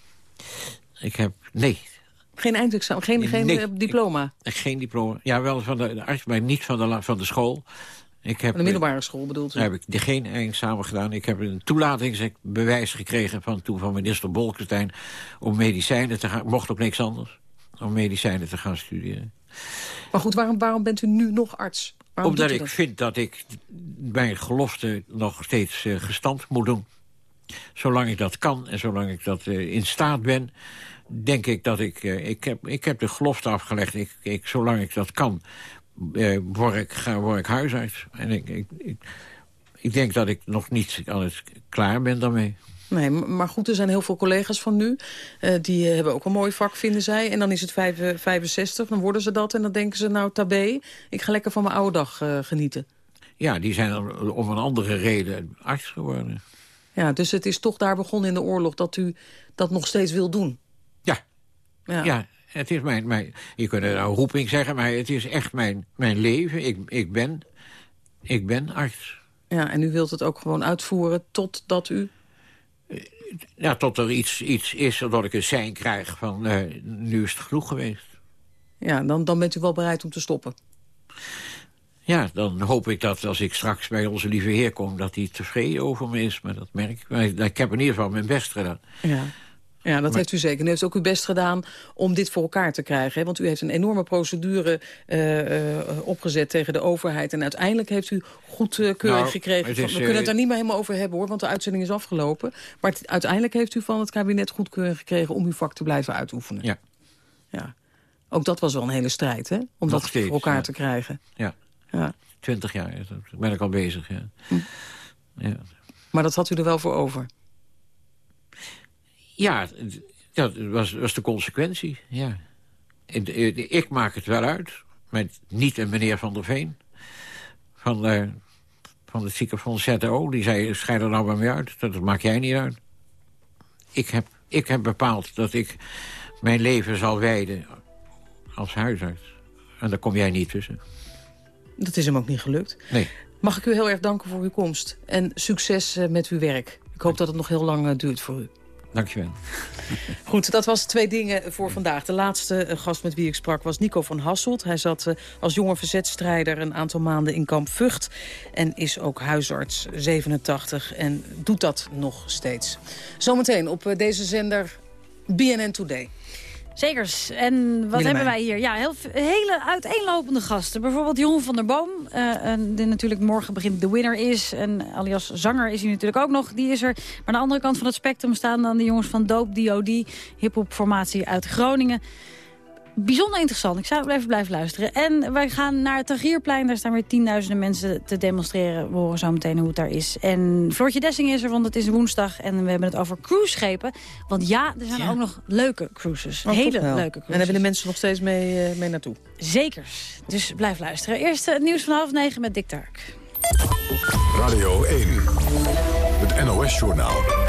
Ik heb... Nee. Geen eindexamen? Geen, geen eh, diploma? Ik, geen diploma. Ja, wel van de, de arts, maar niet van de, van de school. Ik heb, van de middelbare school bedoelt u? heb ik geen eindexamen gedaan. Ik heb een toelatingsbewijs gekregen van, toen van minister Bolkestein... om medicijnen te gaan... mocht op niks anders. Om medicijnen te gaan studeren. Maar goed, waarom, waarom bent u nu nog arts? Omdat ik vind dat ik mijn gelofte nog steeds uh, gestand moet doen. Zolang ik dat kan en zolang ik dat uh, in staat ben... denk ik dat ik... Uh, ik, heb, ik heb de gelofte afgelegd. Ik, ik, zolang ik dat kan, word, ik, ga, word ik huisarts. En ik, ik, ik, ik denk dat ik nog niet alles klaar ben daarmee. Nee, maar goed, er zijn heel veel collega's van nu. Uh, die hebben ook een mooi vak, vinden zij. En dan is het 65, dan worden ze dat. En dan denken ze, nou, tabé, ik ga lekker van mijn oude dag uh, genieten. Ja, die zijn om een andere reden arts geworden. Ja, dus het is toch daar begonnen in de oorlog dat u dat nog steeds wil doen? Ja. Ja, ja het is mijn, mijn... Je kunt het nou roeping zeggen, maar het is echt mijn, mijn leven. Ik, ik, ben, ik ben arts. Ja, en u wilt het ook gewoon uitvoeren totdat u ja, tot er iets, iets is, zodat ik een sein krijg van uh, nu is het genoeg geweest. Ja, dan, dan bent u wel bereid om te stoppen. Ja, dan hoop ik dat als ik straks bij onze lieve heer kom... dat hij tevreden over me is, maar dat merk ik. Maar ik heb in ieder geval mijn best gedaan. Ja. Ja, dat heeft u zeker. U heeft ook uw best gedaan om dit voor elkaar te krijgen. Hè? Want u heeft een enorme procedure uh, uh, opgezet tegen de overheid. En uiteindelijk heeft u goedkeuring nou, gekregen. we kunnen het daar niet meer helemaal over hebben, hoor, want de uitzending is afgelopen. Maar uiteindelijk heeft u van het kabinet goedkeuring gekregen... om uw vak te blijven uitoefenen. Ja. ja. Ook dat was wel een hele strijd, hè? Om dat voor elkaar te krijgen. Ja. ja. Twintig jaar ben ik al bezig, ja. Hm. ja. Maar dat had u er wel voor over? Ja, dat was, was de consequentie, ja. Ik maak het wel uit, met niet een meneer Van der Veen... van, de, van het ziekenfonds ZO, die zei, schijt er nou bij mij uit. Dat, maak jij niet uit. Ik heb Ik heb bepaald dat ik mijn leven zal wijden als huisarts. En daar kom jij niet tussen. Dat is hem ook niet gelukt. Nee. Mag ik u heel erg danken voor uw komst. En succes eh, met uw werk. Ik hoop dat het nog heel lang eh, duurt voor u. Dankjewel. Goed, dat was twee dingen voor vandaag. De laatste eh, gast met wie ik sprak was Nico van Hasselt. Hij zat als jonge verzetstrijder een aantal maanden in kamp Vught... en is ook huisarts, 87, en doet dat nog steeds. Zometeen op deze zender BNN Today. Zekers. En wat hebben wij hier? Ja, heel, hele uiteenlopende gasten. Bijvoorbeeld Jeroen van der Boom, uh, die natuurlijk morgen begint de winner is. En alias zanger is hij natuurlijk ook nog. Die is er. Maar aan de andere kant van het spectrum staan dan de jongens van Doop DOD. Hip-hop formatie uit Groningen bijzonder interessant. Ik zou even blijven luisteren. En wij gaan naar het Tagierplein. Daar staan weer tienduizenden mensen te demonstreren. We horen zo meteen hoe het daar is. En Floortje Dessing is er, want het is woensdag. En we hebben het over cruiseschepen. Want ja, er zijn ook nog leuke cruises. Oh, Hele leuke cruises. En daar willen mensen nog steeds mee, uh, mee naartoe. Zekers. Dus blijf luisteren. Eerst het nieuws van half negen met Dick Tark. Radio 1. Het NOS-journaal.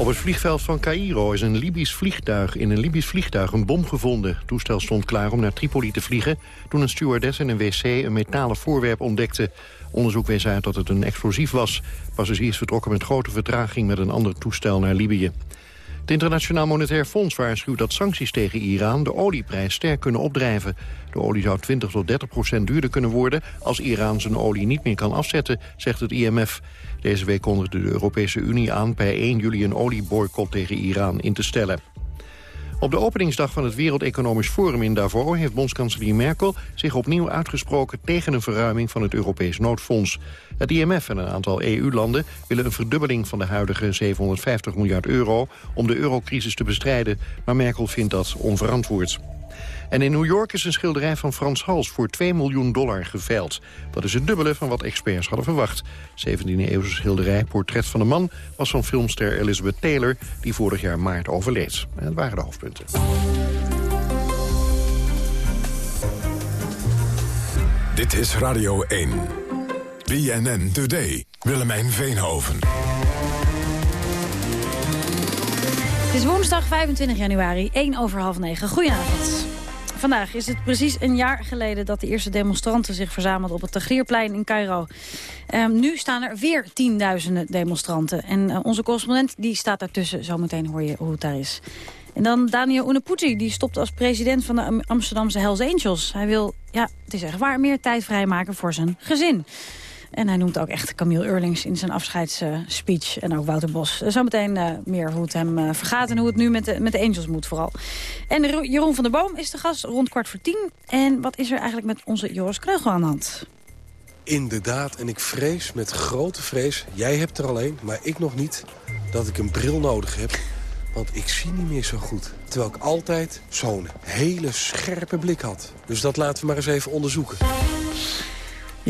Op het vliegveld van Cairo is een Libisch vliegtuig, in een Libisch vliegtuig een bom gevonden. Het toestel stond klaar om naar Tripoli te vliegen... toen een stewardess in een wc een metalen voorwerp ontdekte. Onderzoek wees uit dat het een explosief was. Passagiers vertrokken met grote vertraging met een ander toestel naar Libië. Het Internationaal Monetair Fonds waarschuwt dat sancties tegen Iran de olieprijs sterk kunnen opdrijven. De olie zou 20 tot 30 procent duurder kunnen worden als Iran zijn olie niet meer kan afzetten, zegt het IMF. Deze week kondigde de Europese Unie aan per 1 juli een olieboycott tegen Iran in te stellen. Op de openingsdag van het Wereld Economisch Forum in Davos... heeft bondskanselier Merkel zich opnieuw uitgesproken... tegen een verruiming van het Europees noodfonds. Het IMF en een aantal EU-landen willen een verdubbeling... van de huidige 750 miljard euro om de eurocrisis te bestrijden. Maar Merkel vindt dat onverantwoord. En in New York is een schilderij van Frans Hals voor 2 miljoen dollar geveild. Dat is het dubbele van wat experts hadden verwacht. 17e-eeuwse schilderij Portret van een man was van filmster Elizabeth Taylor... die vorig jaar maart overleed. En dat waren de hoofdpunten. Dit is Radio 1. BNN Today. Willemijn Veenhoven. Het is woensdag 25 januari, 1 over half 9. Goedenavond. Vandaag is het precies een jaar geleden dat de eerste demonstranten zich verzamelden op het Tagrierplein in Cairo. Um, nu staan er weer tienduizenden demonstranten. En uh, onze correspondent die staat daartussen. Zometeen hoor je hoe het daar is. En dan Daniel Unaputi, die stopt als president van de Amsterdamse Hells Angels. Hij wil, ja, het is echt waar, meer tijd vrijmaken voor zijn gezin. En hij noemt ook echt Camille Eurlings in zijn afscheidsspeech. en ook Wouter Bos. Zometeen uh, meer hoe het hem uh, vergaat en hoe het nu met de, met de Angels moet vooral. En Jeroen van der Boom is de gast rond kwart voor tien. En wat is er eigenlijk met onze Joris Kreugel aan de hand? Inderdaad, en ik vrees met grote vrees, jij hebt er alleen, maar ik nog niet, dat ik een bril nodig heb. Want ik zie niet meer zo goed. Terwijl ik altijd zo'n hele scherpe blik had. Dus dat laten we maar eens even onderzoeken.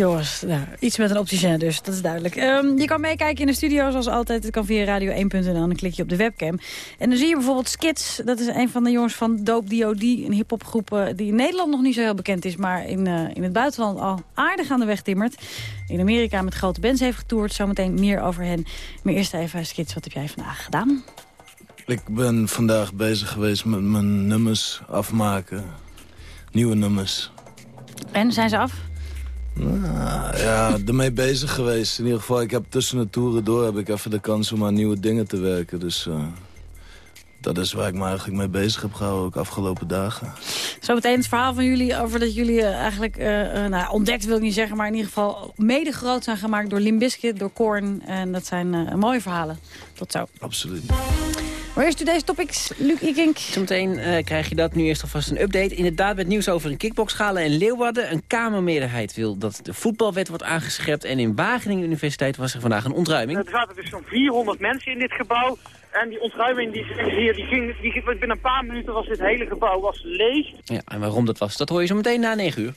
Jongens, nou, iets met een opticien dus, dat is duidelijk. Um, je kan meekijken in de studio zoals altijd. Het kan via radio1.nl en dan klik je op de webcam. En dan zie je bijvoorbeeld Skits. Dat is een van de jongens van Dope D.O.D. Een hiphopgroep uh, die in Nederland nog niet zo heel bekend is... maar in, uh, in het buitenland al aardig aan de weg timmert. In Amerika met grote bands heeft getoerd. Zometeen meer over hen. Maar eerst even, Skits, wat heb jij vandaag gedaan? Ik ben vandaag bezig geweest met mijn nummers afmaken. Nieuwe nummers. En, zijn ze af? Nou, ja, ermee bezig geweest. In ieder geval, ik heb tussen de toeren door heb ik even de kans om aan nieuwe dingen te werken. Dus uh, dat is waar ik me eigenlijk mee bezig heb gehouden, ook afgelopen dagen. Zometeen het verhaal van jullie over dat jullie uh, eigenlijk uh, nou, ontdekt wil ik niet zeggen... maar in ieder geval mede groot zijn gemaakt door Limbiskit, door Korn. En dat zijn mooie verhalen. Tot zo. Absoluut. Waar is deze topics, Luc Ikink? Zometeen uh, krijg je dat. Nu eerst alvast een update. Inderdaad met nieuws over een kickboxschalen in Leeuwarden. Een Kamermeerderheid wil dat de voetbalwet wordt aangescherpt. En in Wageningen Universiteit was er vandaag een ontruiming. Er zaten dus zo'n 400 mensen in dit gebouw. En die ontruiming die hier, die ging, die, binnen een paar minuten was dit hele gebouw was leeg. Ja, en waarom dat was, dat hoor je zo meteen na 9 uur.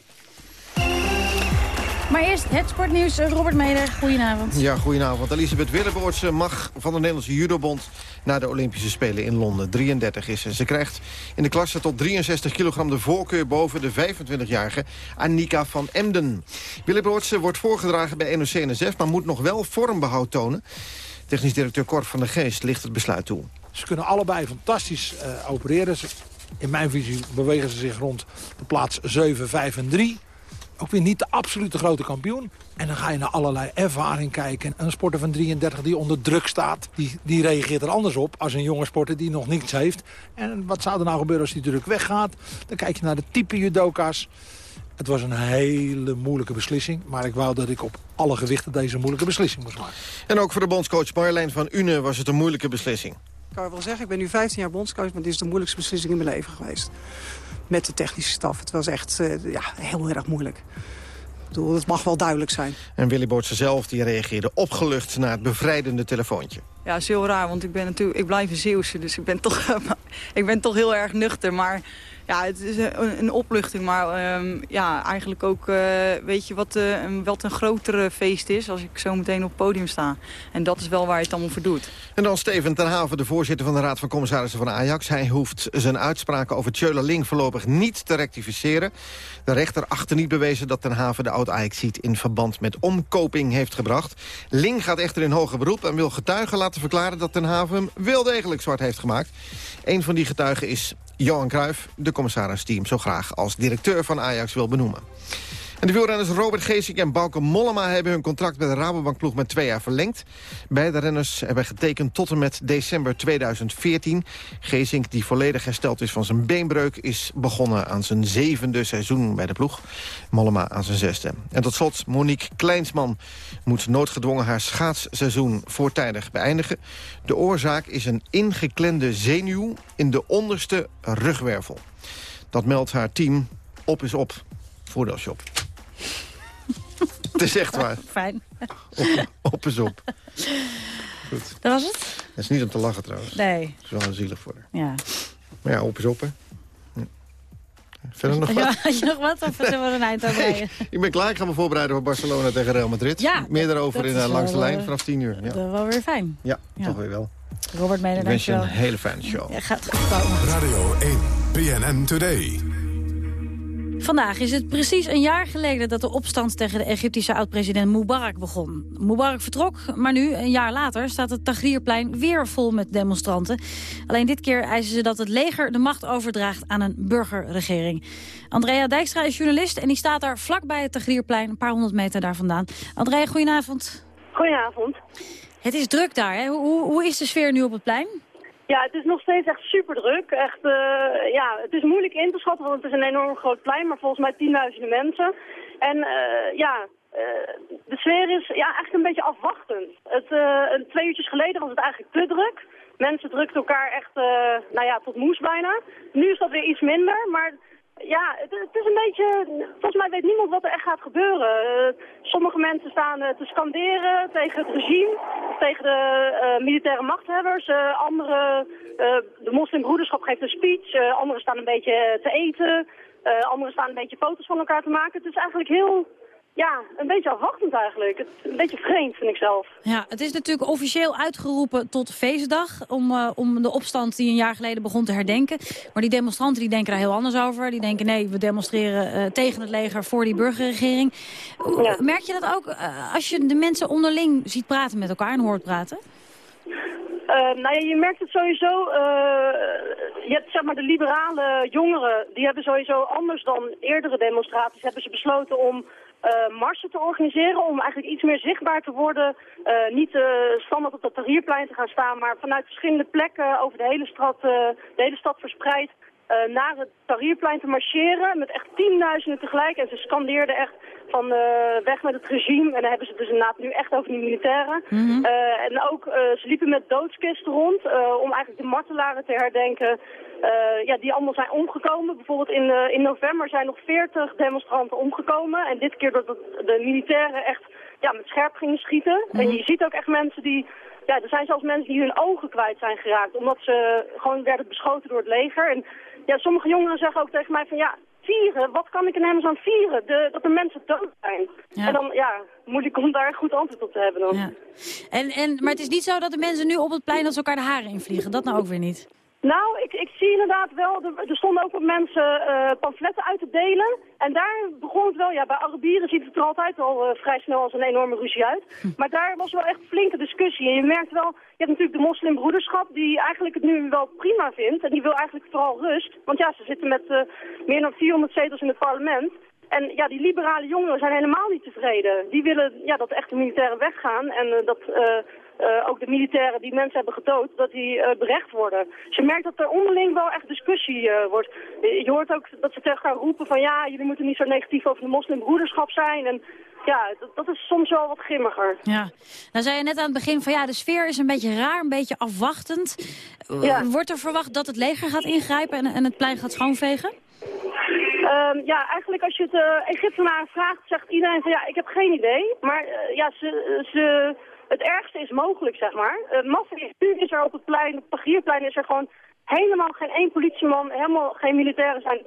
Maar eerst het sportnieuws. Robert Meder, goedenavond. Ja, goedenavond. Elisabeth Willeboortse mag van de Nederlandse judobond... naar de Olympische Spelen in Londen. 33 is ze. Ze krijgt in de klasse tot 63 kilogram de voorkeur... boven de 25-jarige Annika van Emden. Willeboortse wordt voorgedragen bij NOC-NSF... maar moet nog wel vormbehoud tonen. Technisch directeur Cor van der Geest ligt het besluit toe. Ze kunnen allebei fantastisch opereren. in mijn visie bewegen ze zich rond de plaats 7, 5 en 3 ook weer niet de absolute grote kampioen. En dan ga je naar allerlei ervaring kijken. Een sporter van 33 die onder druk staat, die, die reageert er anders op... als een jonge sporter die nog niets heeft. En wat zou er nou gebeuren als die druk weggaat? Dan kijk je naar de type judoka's. Het was een hele moeilijke beslissing. Maar ik wou dat ik op alle gewichten deze moeilijke beslissing moest maken. En ook voor de bondscoach Marjolein van Une was het een moeilijke beslissing. Ik kan wel zeggen, ik ben nu 15 jaar bondscoach... maar dit is de moeilijkste beslissing in mijn leven geweest. Met de technische staf. Het was echt uh, ja, heel erg moeilijk bedoel, dat mag wel duidelijk zijn. En Willy Boortse zelf die reageerde opgelucht naar het bevrijdende telefoontje. Ja, is heel raar, want ik, ben natuurlijk, ik blijf een Zeeuwse, dus ik ben, toch, ik ben toch heel erg nuchter. Maar ja, het is een, een opluchting, maar um, ja, eigenlijk ook, uh, weet je wat, uh, wat een grotere feest is als ik zo meteen op het podium sta. En dat is wel waar je het allemaal voor doet. En dan Steven ten Haven, de voorzitter van de Raad van Commissarissen van Ajax. Hij hoeft zijn uitspraken over Tjöla Ling voorlopig niet te rectificeren. De rechter achter niet bewezen dat ten Haven de oud-Ajax-ziet in verband met omkoping heeft gebracht. Ling gaat echter in hoger beroep en wil getuigen laten verklaren dat ten Haven hem wel degelijk zwart heeft gemaakt. Een van die getuigen is Johan Cruijff, de commissaris-team zo graag als directeur van Ajax wil benoemen. En de wielrenners Robert Geesink en Bauke Mollema... hebben hun contract bij de Rabobankploeg met twee jaar verlengd. Beide renners hebben getekend tot en met december 2014. Geesink, die volledig hersteld is van zijn beenbreuk... is begonnen aan zijn zevende seizoen bij de ploeg. Mollema aan zijn zesde. En tot slot, Monique Kleinsman moet noodgedwongen haar schaatsseizoen voortijdig beëindigen. De oorzaak is een ingeklemde zenuw in de onderste rugwervel. Dat meldt haar team op is op. Voordeelshop. Het is echt waar. Fijn. Op, op is op. Goed. Dat was het? Dat is niet om te lachen trouwens. Nee. Dat is wel een zielig voor haar. Ja. Maar ja, op is op, hè. Hm. Verder nog ja, wat? Had je nog wat? Of zullen we een eind aan Nee, ik ben klaar. Ik ga me voorbereiden voor Barcelona tegen Real Madrid. Ja, Meer daarover in uh, Langs de Lijn eh, vanaf 10 uur. Ja, Dat is wel weer fijn. ja, Ja. toch weer wel. Robert Meder, Ik wens je dankjewel. een hele fijne show. Ja, gaat goed komen. Radio 1, BNN Today. Vandaag is het precies een jaar geleden dat de opstand tegen de Egyptische oud-president Mubarak begon. Mubarak vertrok, maar nu, een jaar later, staat het Tagrierplein weer vol met demonstranten. Alleen dit keer eisen ze dat het leger de macht overdraagt aan een burgerregering. Andrea Dijkstra is journalist en die staat daar vlakbij het Tagrierplein, een paar honderd meter daar vandaan. Andrea, goedenavond. Goedenavond. Het is druk daar, hè? Hoe, hoe is de sfeer nu op het plein? Ja, het is nog steeds echt super druk. Echt, eh, ja, het is moeilijk in te schatten, want het is een enorm groot plein, maar volgens mij tienduizenden mensen. En eh, ja, eh, de sfeer is ja, eigenlijk een beetje afwachtend. Het, een, twee uurtjes geleden was het eigenlijk te druk. Mensen drukten elkaar echt, nou ja, tot moes bijna. Nu is dat weer iets minder, maar ja, het, is een beetje... Volgens mij weet niemand wat er echt gaat gebeuren. Eh, sommige mensen staan eh, te scanderen tegen het regime, tegen de eh, militaire machthebbers. Andere, de moslimbroederschap geeft een speech. Anderen staan een beetje te eten. Anderen staan een beetje foto's van elkaar te maken. Het is eigenlijk heel... Ja, een beetje afwachtend eigenlijk. Het een beetje vreemd, vind ik zelf. Ja, het is natuurlijk officieel uitgeroepen tot feestdag... om, uh, om de opstand die een jaar geleden begon te herdenken. Maar die demonstranten die denken daar heel anders over. Die denken, nee, we demonstreren uh, tegen het leger voor die burgerregering. Ja. Merk je dat ook uh, als je de mensen onderling ziet praten met elkaar en hoort praten? nou ja, je merkt het sowieso. je hebt zeg maar de liberale jongeren, die hebben sowieso anders dan eerdere demonstraties, hebben ze besloten om uh, marsen te organiseren om eigenlijk iets meer zichtbaar te worden. Uh, niet uh, standaard op dat Tahrirplein te gaan staan, maar vanuit verschillende plekken over de hele stad, de hele stad verspreid naar het Tahrirplein te marcheren met echt tienduizenden tegelijk. En ze scandeerden echt van weg met het regime. En dan hebben ze het dus inderdaad nu echt over die militairen. Mm -hmm. en ook, ze liepen met doodskisten rond om eigenlijk de martelaren te herdenken. Ja, die allemaal zijn omgekomen. Bijvoorbeeld in, in november zijn nog 40 demonstranten omgekomen. En dit keer doordat de militairen echt ja, met scherp gingen schieten. Mm -hmm. En je ziet ook echt mensen die... Ja, er zijn zelfs mensen die hun ogen kwijt zijn geraakt. Omdat ze gewoon werden beschoten door het leger. En ja, sommige jongeren zeggen ook tegen mij van... ja, vieren? Wat kan ik in hemelsnaam vieren? De, dat er mensen dood zijn. Ja. En dan, ja, moeilijk om daar een goed antwoord op te hebben dan. Ja. En, en, maar het is niet zo dat de mensen nu op het plein als elkaar de haren invliegen. Dat nou ook weer niet. Nou, ik, ik zie inderdaad wel, er, er stonden ook wat mensen uh, pamfletten uit te delen. En daar begon het wel, ja, bij Arabieren ziet het er altijd al uh, vrij snel als een enorme ruzie uit. Hm. Maar daar was wel echt flinke discussie. En je merkt wel, je hebt natuurlijk de moslimbroederschap die eigenlijk het nu wel prima vindt. En die wil eigenlijk vooral rust. Want ja, ze zitten met uh, meer dan 400 zetels in het parlement. En ja, die liberale jongeren zijn helemaal niet tevreden. Die willen ja, dat echt de militairen weggaan en uh, dat uh, uh, ook de militairen die mensen hebben gedood, dat die berecht worden. Dus je merkt dat er onderling wel echt discussie wordt. Je hoort ook dat ze tegen elkaar roepen van ja, jullie moeten niet zo negatief over de moslimbroederschap zijn. En ja, dat, dat, is soms wel wat grimmiger. Ja, nou zei je net aan het begin van ja, de sfeer is een beetje raar, een beetje afwachtend. Ja. Wordt er verwacht dat het leger gaat ingrijpen en, en het plein gaat schoonvegen? Um, ja, eigenlijk als je het uh, Egyptenaren vraagt, zegt iedereen van ja, ik heb geen idee. Maar uh, ja, ze, ze, het ergste is mogelijk, zeg maar. Uh, massa nu is er op het plein, het Pagierplein is er gewoon helemaal geen één politieman, helemaal geen militairen zijn.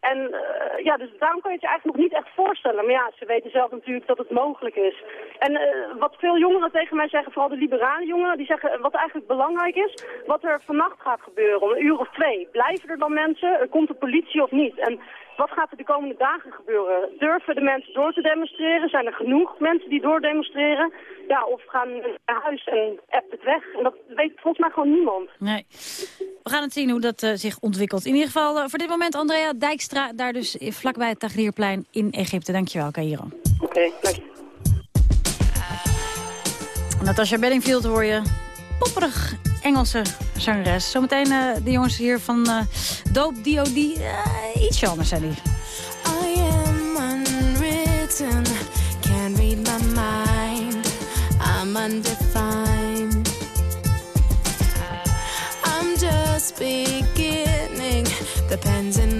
En uh, ja, dus daarom kan je het je eigenlijk nog niet echt voorstellen. Maar ja, ze weten zelf natuurlijk dat het mogelijk is. En uh, wat veel jongeren tegen mij zeggen, vooral de liberale jongeren, die zeggen wat eigenlijk belangrijk is, wat er vannacht gaat gebeuren, om een uur of twee. Blijven er dan mensen? Komt de politie of niet? En wat gaat er de komende dagen gebeuren? Durven de mensen door te demonstreren? Zijn er genoeg mensen die doordemonstreren? Ja, of gaan naar huis en appt het weg? En dat weet volgens mij gewoon niemand. Nee. We gaan het zien hoe dat uh, zich ontwikkelt. In ieder geval uh, voor dit moment Andrea Dijkstra, daar dus vlakbij het Tahrirplein in Egypte. Dankjewel, Cairo. Oké, okay, dank je. Natasha Bedingfield hoor je popperig Engelse zangeres. Zometeen uh, de jongens hier van uh, Dope D.O.D. Uh, ietsje anders zijn die. I am unwritten, can't read my mind, I'm undefined. I'm just beginning, the pen's in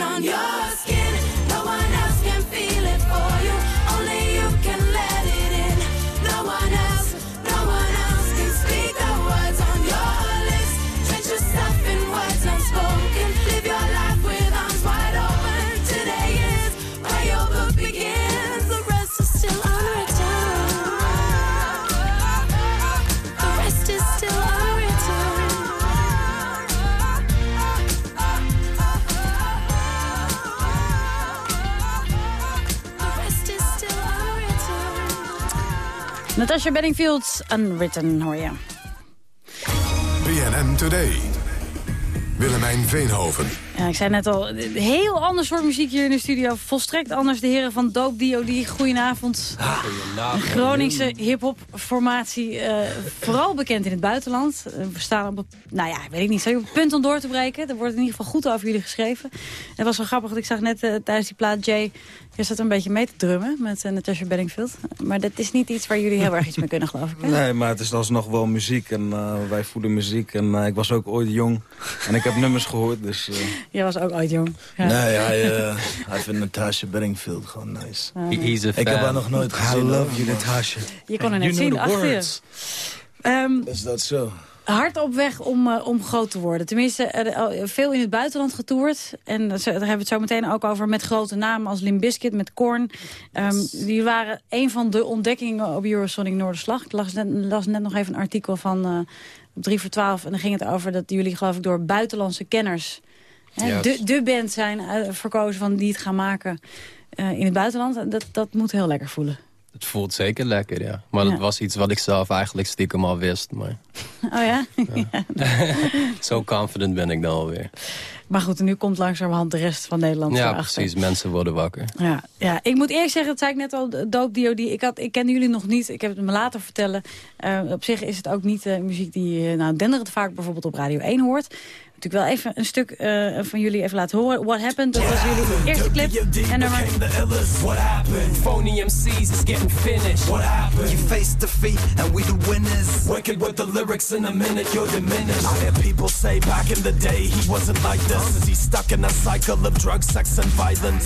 on your Natasha Bedingfield, Unwritten, hoor je. BNN Today. Willemijn Veenhoven. Ja, ik zei net al, heel ander soort muziek hier in de studio. Volstrekt anders. De heren van Dope D.O.D. Goedenavond. Een Groningse hip-hop formatie. eh, vooral bekend in het buitenland. Eh, we staan op, het- nou ja, weet ik niet, zijn op het punt om door te breken. Er wordt in ieder geval goed over jullie geschreven. Het was wel grappig, want ik zag net eh, tijdens die plaat Jay... Je zat een beetje mee te drummen met uh, Natasha Bedingfield. Maar dat is niet iets waar jullie heel erg iets mee kunnen, geloof ik. Hè? Nee, maar het is alsnog wel muziek en uh, wij voelen muziek. En uh, ik was ook ooit jong en ik heb nummers gehoord, dus... Uh... Jij was ook ooit jong. Ja. Nee, hij, uh, hij vindt Natasha Bedingfield gewoon nice. Uh, ik heb haar nog nooit gezien. I love you, Natasha. Je kon haar net zien, achter je. Um, is dat zo? Hard op weg om, uh, om groot te worden. Tenminste, uh, veel in het buitenland getoerd. En daar hebben we het zo meteen ook over met grote namen als Limp Bizkit, met Korn. Um, die waren een van de ontdekkingen op Eurosonic Noorderslag. Ik las net, las net nog even een artikel van uh, op 3 voor 12. En dan ging het over dat jullie geloof ik door buitenlandse kenners... Hè, de, de band zijn verkozen van die het gaan maken in het buitenland. Dat, dat moet heel lekker voelen. Het voelt zeker lekker, ja. Maar ja. dat was iets wat ik zelf eigenlijk stiekem al wist. Maar... Oh ja? ja. Zo confident ben ik dan alweer. Maar goed, en nu komt langzamerhand de rest van Nederland Ja, precies. Mensen worden wakker. Ja, ja, ik moet eerlijk zeggen, dat zei ik net al, D.O.D. Ik, had, ik kende jullie nog niet. Ik heb het me laten vertellen. Uh, op zich is het ook niet uh, muziek die je nou, denderend vaak bijvoorbeeld op Radio 1 hoort natuurlijk wel even een stuk uh, van jullie even laten horen. What Happened, dat was jullie eerste clip. En nummer. What happened? Phony MC's is getting finished. What happened? You face defeat and we the winners. Working with the lyrics in a minute, you're diminished. I hear people say back in the day he wasn't like this. He's stuck in a cycle of drugs, sex and violence.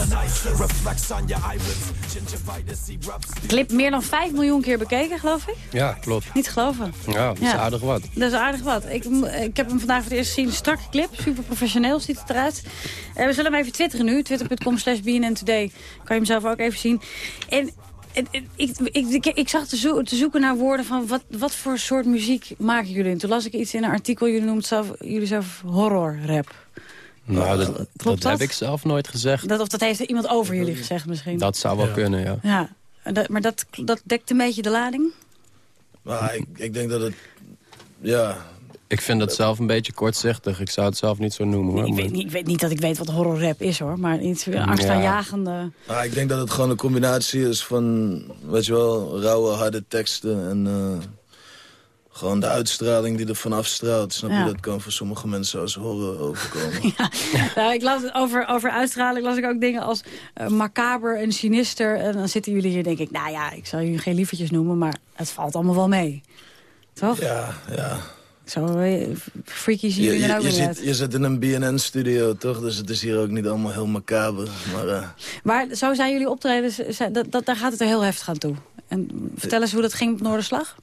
Reflects on your eyelids. Gingivitis erupts. Clip meer dan 5 miljoen keer bekeken, geloof ik? Ja, klopt. Niet geloven. Ja, dat is ja. aardig wat. Dat is aardig wat. Ik, ik heb hem vandaag voor het eerst gezien. Clip, super professioneel ziet het eruit. Uh, we zullen hem even twitteren nu, twitter.com slash BNN Today. Kan je hem zelf ook even zien. En ik, ik, ik, ik zag te, zo, te, zoeken naar woorden van wat, wat voor soort muziek maken jullie? En toen las ik iets in een artikel, jullie noemen het zelf, jullie zelf horror rap. Nou, dat, dat, dat, heb ik zelf nooit gezegd. Dat, of dat heeft iemand over jullie gezegd misschien? Dat zou wel ja. kunnen, ja. ja. Dat, maar dat, dat dekt een beetje de lading? Nou, ik, ik denk dat het... Ja, ik vind het zelf een beetje kortzichtig. Ik zou het zelf niet zo noemen. Hoor. Ik, weet niet, ik weet niet dat ik weet wat horrorrap is hoor. Maar iets angstaanjagende... Ja. Ah, ik denk dat het gewoon een combinatie is van... Weet je wel, rauwe, harde teksten. En uh, gewoon de uitstraling die er vanaf straalt. Snap ja. je? Dat kan voor sommige mensen als horror overkomen. ja. nou, ik las over, over uitstraling las ik ook dingen als uh, macaber en sinister. En dan zitten jullie hier denk ik... Nou ja, ik zal jullie geen lievertjes noemen. Maar het valt allemaal wel mee. Toch? Ja, ja. Zo freaky zie je, je, ook je, zit, je zit in een BNN-studio, toch? Dus het is hier ook niet allemaal heel macaber. Maar, uh... maar zo zijn jullie optredens, dat, dat, daar gaat het er heel heftig aan toe. En vertel eens hoe dat ging op Noorderslag.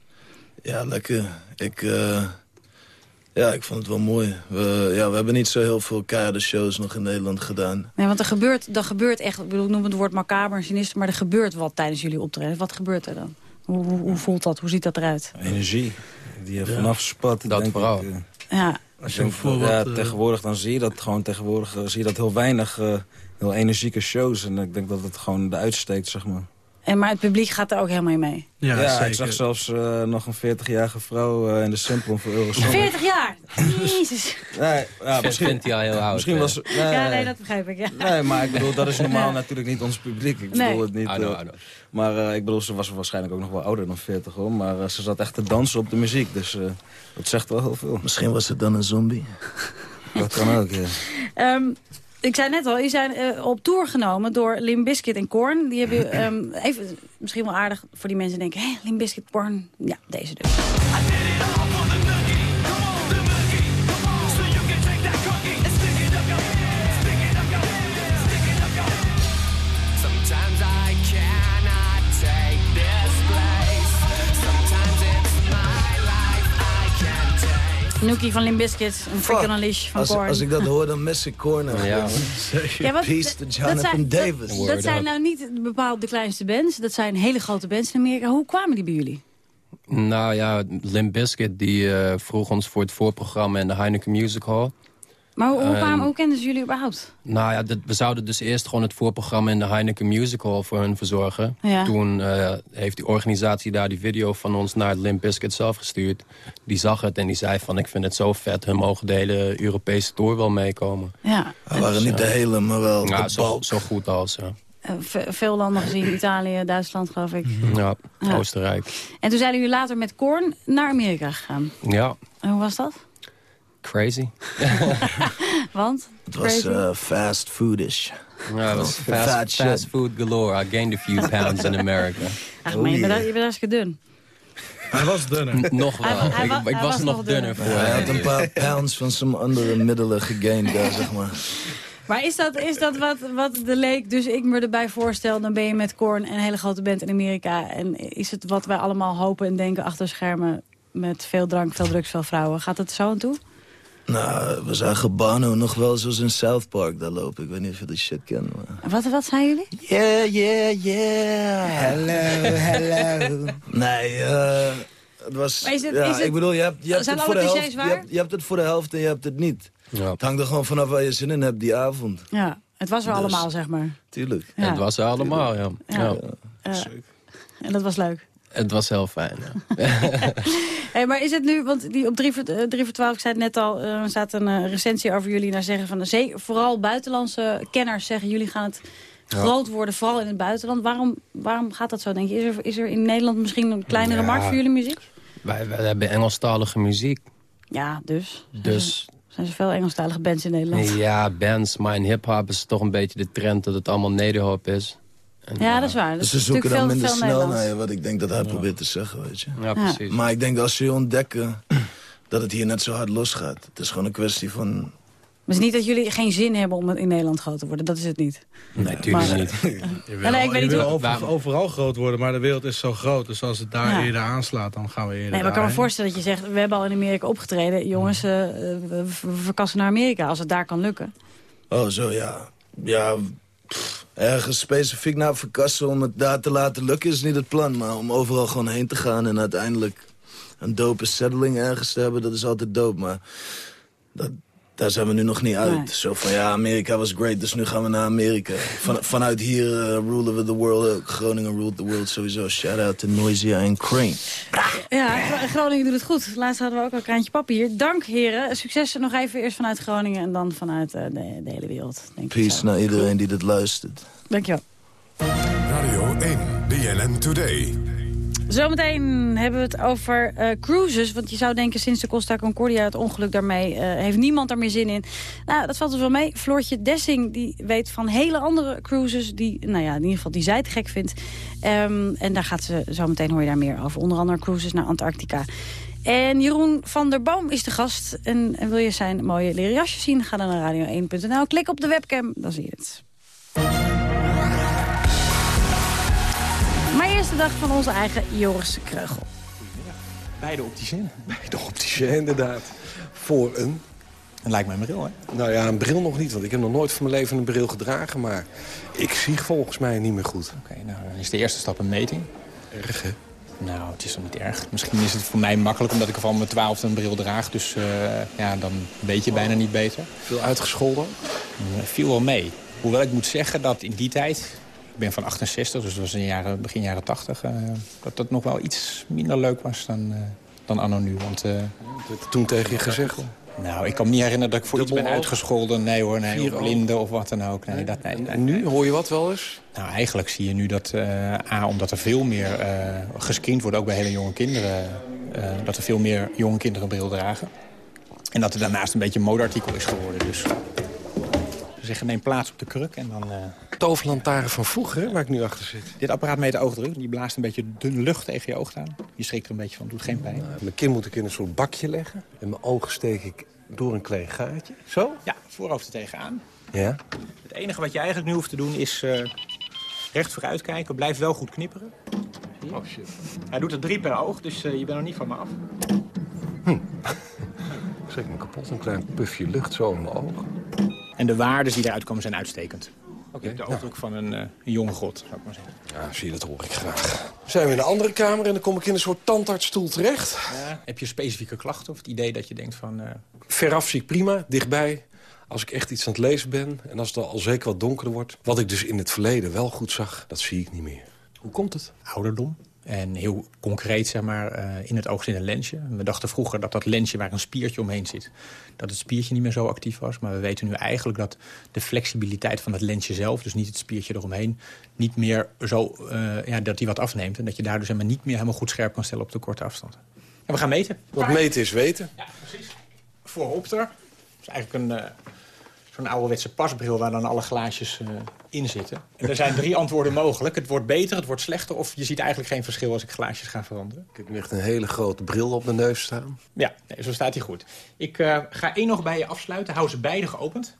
Ja, lekker. Ik, uh, ja, ik vond het wel mooi. We, ja, we hebben niet zo heel veel keiharde shows nog in Nederland gedaan. Nee, want er gebeurt, er gebeurt echt, ik bedoel, ik noem het woord macaber en sinister... maar er gebeurt wat tijdens jullie optreden. Wat gebeurt er dan? Hoe, hoe, hoe voelt dat? Hoe ziet dat eruit? Energie die er vanaf spat. Dat denk vooral. Ik, uh, ja. Als je denk, ja, uh, tegenwoordig dan zie je dat gewoon tegenwoordig uh, zie je dat heel weinig uh, heel energieke shows. En ik denk dat het gewoon de uitsteekt, zeg maar. En maar het publiek gaat er ook helemaal in mee? Ja, ja ik zag zelfs uh, nog een 40-jarige vrouw uh, in de Simplon voor Eurosonic. 40 jaar? Jezus. Nee, ja, misschien vindt hij al heel oud. Misschien was, nee, ja, nee, dat begrijp ik. Ja. Nee, maar ik bedoel, dat is normaal natuurlijk niet ons publiek. Ik bedoel nee. het niet. Know, I know. Maar uh, ik bedoel, ze was waarschijnlijk ook nog wel ouder dan 40 hoor. Maar ze zat echt te dansen op de muziek. Dus dat zegt wel heel veel. Misschien was het dan een zombie. dat kan ook, ja. Um, ik zei net al, die zijn uh, op tour genomen door Limp Bizkit en Korn. Die hebben um, even, misschien wel aardig voor die mensen denken... hé, Limp Bizkit, Korn, ja, deze dus. Nookie van Limp Bizkit, een Freak on a Leash van als, Korn. Als ik dat hoor, dan mis ik Korn. Ja. ja, wat, Peace to Jonathan dat zijn, Davis. Dat, dat zijn nou niet bepaald de kleinste bands. Dat zijn hele grote bands in Amerika. Hoe kwamen die bij jullie? Nou ja, Limp Bizkit die uh, vroeg ons voor het voorprogramma in de Heineken Music Hall. Maar hoe, kwamen- hoe kenden ze jullie überhaupt? Nou ja, dit- we zouden dus eerst gewoon het voorprogramma in de Heineken Musical voor hun verzorgen. Ja. Toen eh, heeft die organisatie daar die video van ons naar het Limp Bizkit zelf gestuurd. Die zag het en die zei van ik vind het zo vet. Hun mogen de hele Europese tour wel meekomen. Ja. We waren niet de hele, maar wel Ja, de zo, zo goed als. Ja, Eh, ve- veel landen gezien, Italië, Duitsland geloof ik. ja, Ja. Oostenrijk. En toen zijn jullie later met Korn naar Amerika gegaan. Ja, En hoe was dat? Crazy. Want? Het was eh, fast foodish. Ja, het was fast, food galore. I gained a few pounds in America. Ach, maar je bent, je bent hartstikke dun. Hij was dunner. N- nog wel. Hij- hij ik was, was nog dunner dunner. voor. hij had een paar pounds van some andere middelen gegained daar, zeg maar. Maar is dat, is dat wat, wat de leek, dus ik me erbij voorstel... dan ben je met Korn een hele grote band in Amerika... en is het wat wij allemaal hopen en denken achter schermen... met veel drank, veel drugs, veel vrouwen. Gaat het zo aan toe? Nou, we zagen Bano nog wel zoals in South Park daar lopen. Ik weet niet of je die shit kent, maar... Wat, wat zijn jullie? Yeah, yeah, yeah. Hello, hello. nee, eh... het was... Maar is het- ja, is het- ik bedoel, je hebt, je hebt zijn het voor de alle helft... Je waar? hebt, je hebt het voor de helft en je hebt het niet. Ja. Het hangt er gewoon vanaf waar je zin in hebt die avond. Ja, het was er Dus- allemaal, zeg maar. Tuurlijk. Ja. Het was er allemaal, ja. Ja. ja. En dat was leuk. Het was heel fijn, ja. Hey, maar is het nu, want die op 3 voor, eh, 3 voor 12, ik zei het net al, eh, er staat een eh, recensie over jullie naar zeggen van, zee, vooral buitenlandse kenners zeggen, jullie gaan het Ja. groot worden, vooral in het buitenland. Waarom, waarom gaat dat zo, denk je? Is er, is er in Nederland misschien een kleinere Ja. markt voor jullie muziek? Wij, wij hebben Engelstalige muziek. Ja, dus. Dus Zijn er veel Engelstalige bands in Nederland? ja, bands. Maar in hip-hop is het toch een beetje de trend dat het allemaal nederhop is. En, Ja, dat is waar. Dat Dus is ze zoeken natuurlijk dan veel, minder veel snel Nederlands. naar je, wat ik denk dat hij probeert te zeggen, weet je. Ja, precies. Maar ik denk dat als ze ontdekken dat het hier net zo hard losgaat. Het is gewoon een kwestie van... Maar het is niet dat jullie geen zin hebben om in Nederland groot te worden. Dat is het niet. Nee, tuurlijk Maar- niet. Je wil, Ja, nee, ik weet je niet wil hoe- over- overal groot worden, maar de wereld is zo groot. Dus als het daar Ja. eerder aanslaat, dan gaan we eerder Nee, maar ik kan me voorstellen dat je zegt... we hebben al in Amerika opgetreden. Jongens, eh, eh, we, we verkassen naar Amerika als het daar kan lukken. Oh, zo, ja. Ja, ergens specifiek naar verkassen om het daar te laten lukken is niet het plan. Maar om overal gewoon heen te gaan en uiteindelijk een dope settling ergens te hebben, dat is altijd dope. Maar dat, daar zijn we nu nog niet uit. Nee. Zo van, ja, Amerika was great, dus nu gaan we naar Amerika. Van, vanuit hier uh, rulen we the world ook. Groningen ruled the world sowieso. Shout-out to Noisia en Crane. Ja, Gro- Groningen doet het goed. Laatst hadden we ook al een kraantje pap hier. Dank, heren. Succes nog even eerst vanuit Groningen... en dan vanuit eh, de, de hele wereld. Denk Peace naar iedereen die dit luistert. Dankjewel. Radio 1, BNN Today. Zometeen hebben we het over eh, cruises. Want je zou denken, sinds de Costa Concordia het ongeluk daarmee... eh, heeft niemand er meer zin in. Nou, dat valt dus wel mee. Floortje Dessing die weet van hele andere cruises... die, nou ja, in ieder geval die zij het gek vindt. Ehm, en daar gaat ze, zometeen hoor je daar meer over. Onder andere cruises naar Antarctica. En Jeroen van der Boom is de gast. En, en wil je zijn mooie leren jasje zien? Ga dan naar radio1.nl. Klik op de webcam, dan zie je het. Dag van onze eigen Joris Kreugel. Bij de opticien. Bij de opticien, inderdaad. Voor een... Het lijkt mij een bril, hè? Nou ja, een bril nog niet, want ik heb nog nooit van mijn leven een bril gedragen. Maar ik zie volgens mij niet meer goed. Oké, nou, dan is de eerste stap een meting. Erg, hè? Nou, het is nog niet erg. Misschien is het voor mij makkelijk, omdat ik van mijn twaalfde een bril draag. Dus eh, ja, dan weet je bijna niet beter. Veel uitgescholden? Uh, viel wel mee. Hoewel ik moet zeggen dat in die tijd... Ik ben van 68, dus dat was in jaren, begin jaren 80... eh, dat dat nog wel iets minder leuk was dan, eh, dan anno nu. Want, eh, Dat toen tegen je gezegd? nou, ik kan me niet herinneren dat ik voor iets Dubbel ben oog? uitgescholden. Nee hoor, nee, Vier of oog? blinden of wat dan ook. Nee, dat, nee, En nu, hoor je wat wel eens? Nou, eigenlijk zie je nu dat, A, omdat er veel meer gescreend wordt, ook bij hele jonge kinderen, dat er veel meer jonge kinderen een bril dragen. En dat er daarnaast een beetje een modeartikel is geworden. Dus zeggen, neem plaats op de kruk en dan... eh, Toverlantaren van vroeger, hè, waar ik nu achter zit. dit apparaat meet de oogdruk, die blaast een beetje dunne lucht tegen je oog aan. Je schrikt er een beetje van, doet geen pijn. Mijn kin moet ik in een soort bakje leggen. En mijn ogen steek ik door een klein gaatje. Zo? Ja, voorhoofd er tegenaan. Ja. Het enige wat je eigenlijk nu hoeft te doen is eh, recht vooruit kijken. Blijf wel goed knipperen. Oh shit. Hij doet er drie per oog, dus eh, je bent nog niet van me af. Ik schrik me kapot. Een klein pufje lucht zo in mijn oog. En de waarden die eruit komen zijn uitstekend. Oké. De oogdruk van een, eh, een jonge god, zou ik maar zeggen. Ja, zie je, dat hoor ik graag. Zijn we in een andere kamer en dan kom ik in een soort tandartsstoel terecht. Ja. Heb je specifieke klachten of het idee dat je denkt van... eh, Veraf zie ik prima, dichtbij. als ik echt iets aan het lezen ben... en als het al zeker wat donkerder wordt... wat ik dus in het verleden wel goed zag, dat zie ik niet meer. Hoe komt het? Ouderdom. En heel concreet, zeg maar, eh, in het oog zit een lensje. We dachten vroeger dat dat lensje waar een spiertje omheen zit... dat het spiertje niet meer zo actief was. Maar we weten nu eigenlijk dat de flexibiliteit van het lensje zelf... dus niet het spiertje eromheen, niet meer zo... eh, ja, dat die wat afneemt. En dat je daar dus helemaal niet meer helemaal goed scherp kan stellen op de korte afstand. En we gaan meten. Wat meten is weten. Ja, precies. Voorop er. Dat is eigenlijk een... eh, Zo'n ouderwetse pasbril waar dan alle glaasjes eh, in zitten. En er zijn drie antwoorden mogelijk. Het wordt beter, het wordt slechter... of je ziet eigenlijk geen verschil als ik glaasjes ga veranderen. Ik heb nu echt een hele grote bril op mijn neus staan. Ja, nee, zo staat hij goed. Ik eh, ga één nog bij je afsluiten. Hou ze beide geopend.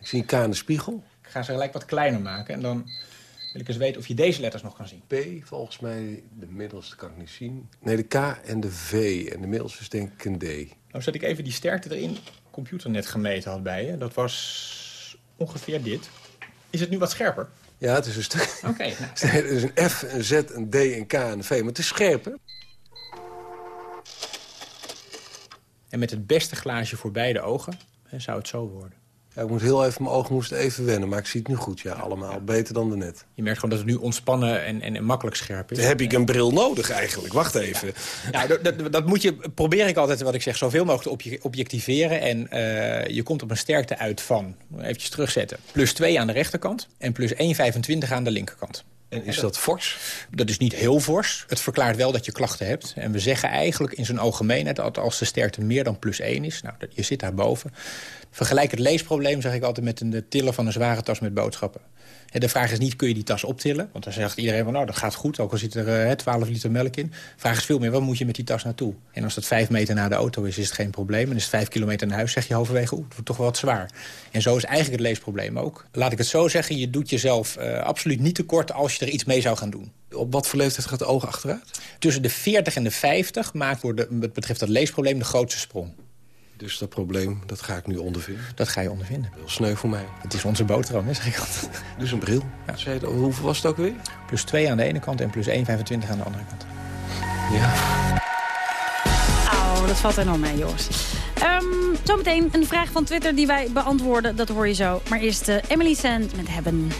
Ik zie een K in de spiegel. Ik ga ze gelijk wat kleiner maken. En dan wil ik eens weten of je deze letters nog kan zien. P, volgens mij de middelste kan ik niet zien. Nee, de K en de V. En de middelste is denk ik een D. Nou zet ik even die sterkte erin. Computer net gemeten had bij je. Dat was ongeveer dit. Is het nu wat scherper? Ja, het is een stuk. Oké. nou. Het is een F, een Z, een D, een K en een V. Maar het is scherp, hè? En met het beste glaasje voor beide ogen hè, zou het zo worden. Ja, ik moet heel even, mijn ogen moesten even wennen. Maar ik zie het nu goed, ja, allemaal. Beter dan daarnet. Je merkt gewoon dat het nu ontspannen en, en, en makkelijk scherp is. Heb ik een bril nodig eigenlijk? Wacht even. Nou, dat, dat, moet je, probeer ik altijd, wat ik zeg, zoveel mogelijk te obje- objectiveren. En eh, je komt op een sterkte uit van, eventjes terugzetten, plus 2 aan de rechterkant en plus 1,25 aan de linkerkant. En is dat fors? Dat is niet heel fors. Het verklaart wel dat je klachten hebt. En we zeggen eigenlijk in zijn algemeenheid dat als de sterkte meer dan plus 1 is... nou, je zit daarboven. Vergelijk het leesprobleem, zeg ik altijd, met een de tillen van een zware tas met boodschappen. De vraag is niet, kun je die tas optillen? Want dan zegt iedereen van, nou, dat gaat goed, ook al zit er eh, 12 liter melk in. De vraag is veel meer, wat moet je met die tas naartoe? En als dat vijf meter naar de auto is, is het geen probleem. En is het vijf kilometer naar huis, zeg je halverwege, oeh, het wordt toch wel wat zwaar. En zo is eigenlijk het leesprobleem ook. Laat ik het zo zeggen, je doet jezelf eh, absoluut niet tekort als je er iets mee zou gaan doen. Op wat voor leeftijd gaat het oog achteruit? Tussen de 40 en de 50 maakt voor de, wat betreft dat leesprobleem de grootste sprong. Dus dat probleem, dat ga ik nu ondervinden. Dat ga je ondervinden. Heel sneu voor mij. Het is onze boterham, hè, zeg ik altijd. Dus een bril. Zei je, hoeveel was het ook weer? Plus 2 aan de ene kant en plus 1,25 aan de andere kant. Ja. Oh, dat valt enorm mee, jongens. Ehm, zometeen een vraag van Twitter die wij beantwoorden. Dat hoor je zo. Maar eerst eh, Emily Sand met Hebben.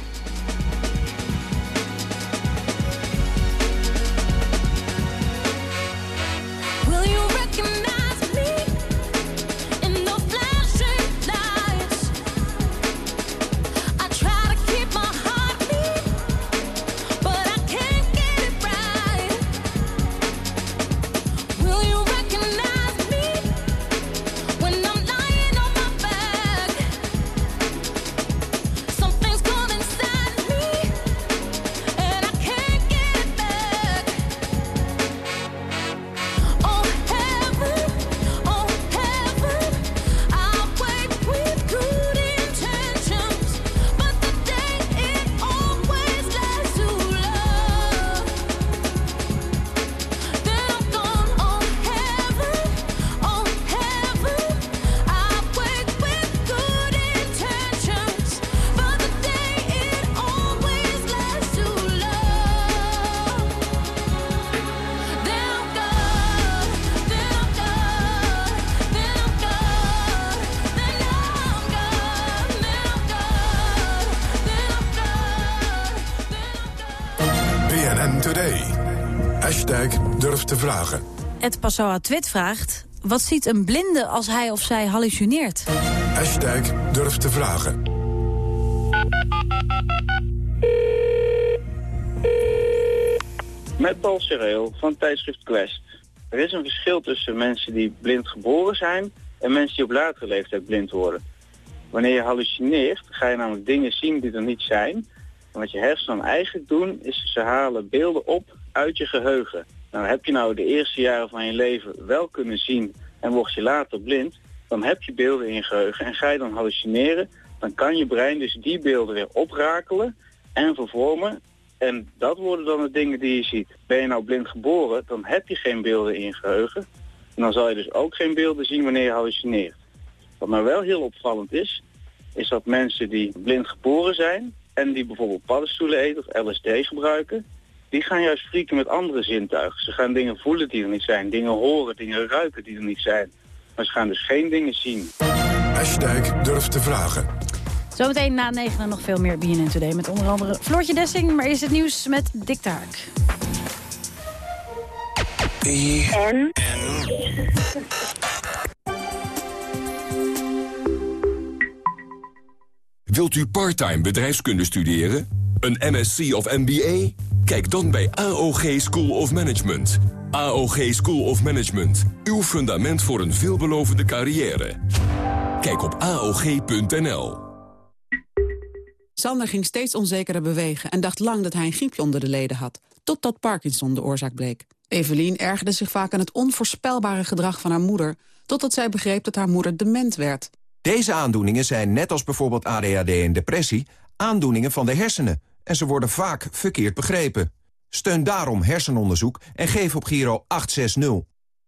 Passoa Twit vraagt... Wat ziet een blinde als hij of zij hallucineert? Hashtag durf te vragen. Met Paul Sereel van tijdschrift Quest. Er is een verschil tussen mensen die blind geboren zijn en mensen die op latere leeftijd blind worden. Wanneer je hallucineert, ga je namelijk dingen zien die er niet zijn. En wat je hersenen dan eigenlijk doen, is ze halen beelden op uit je geheugen. Nou, heb je nou de eerste jaren van je leven wel kunnen zien en word je later blind, dan heb je beelden in geheugen. En ga je dan hallucineren, dan kan je brein dus die beelden weer oprakelen en vervormen. En dat worden dan de dingen die je ziet. Ben je nou blind geboren, dan heb je geen beelden in je geheugen. En dan zal je dus ook geen beelden zien wanneer je hallucineert. Wat maar wel heel opvallend is, is dat mensen die blind geboren zijn... en die bijvoorbeeld paddenstoelen eten of LSD gebruiken... die gaan juist frieken met andere zintuigen. Ze gaan dingen voelen die er niet zijn, dingen horen, dingen ruiken die er niet zijn. Maar ze gaan dus geen dingen zien. Hashtag durf te vragen. Zometeen na negen nog veel meer BNN Today. Met onder andere Floortje Dessing. Maar is het nieuws met Dick Taak. En? Wilt u parttime bedrijfskunde studeren? Een MSc of MBA? Kijk dan bij AOG School of Management. AOG School of Management. Uw fundament voor een veelbelovende carrière. Kijk op AOG.nl. Sander ging steeds onzekerder bewegen en dacht lang dat hij een griepje onder de leden had. Totdat Parkinson de oorzaak bleek. Evelien ergerde zich vaak aan het onvoorspelbare gedrag van haar moeder... totdat zij begreep dat haar moeder dement werd. Deze aandoeningen zijn, net als bijvoorbeeld ADHD en depressie... aandoeningen van de hersenen en ze worden vaak verkeerd begrepen. Steun daarom hersenonderzoek en geef op Giro 860.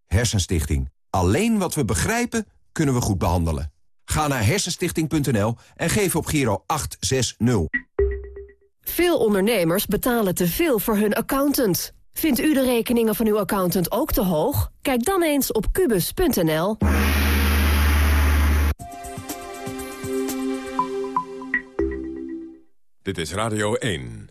Hersenstichting. Alleen wat we begrijpen, kunnen we goed behandelen. Ga naar hersenstichting.nl en geef op Giro 860. Veel ondernemers betalen te veel voor hun accountant. Vindt u de rekeningen van uw accountant ook te hoog? Kijk dan eens op kubus.nl. Dit is Radio 1.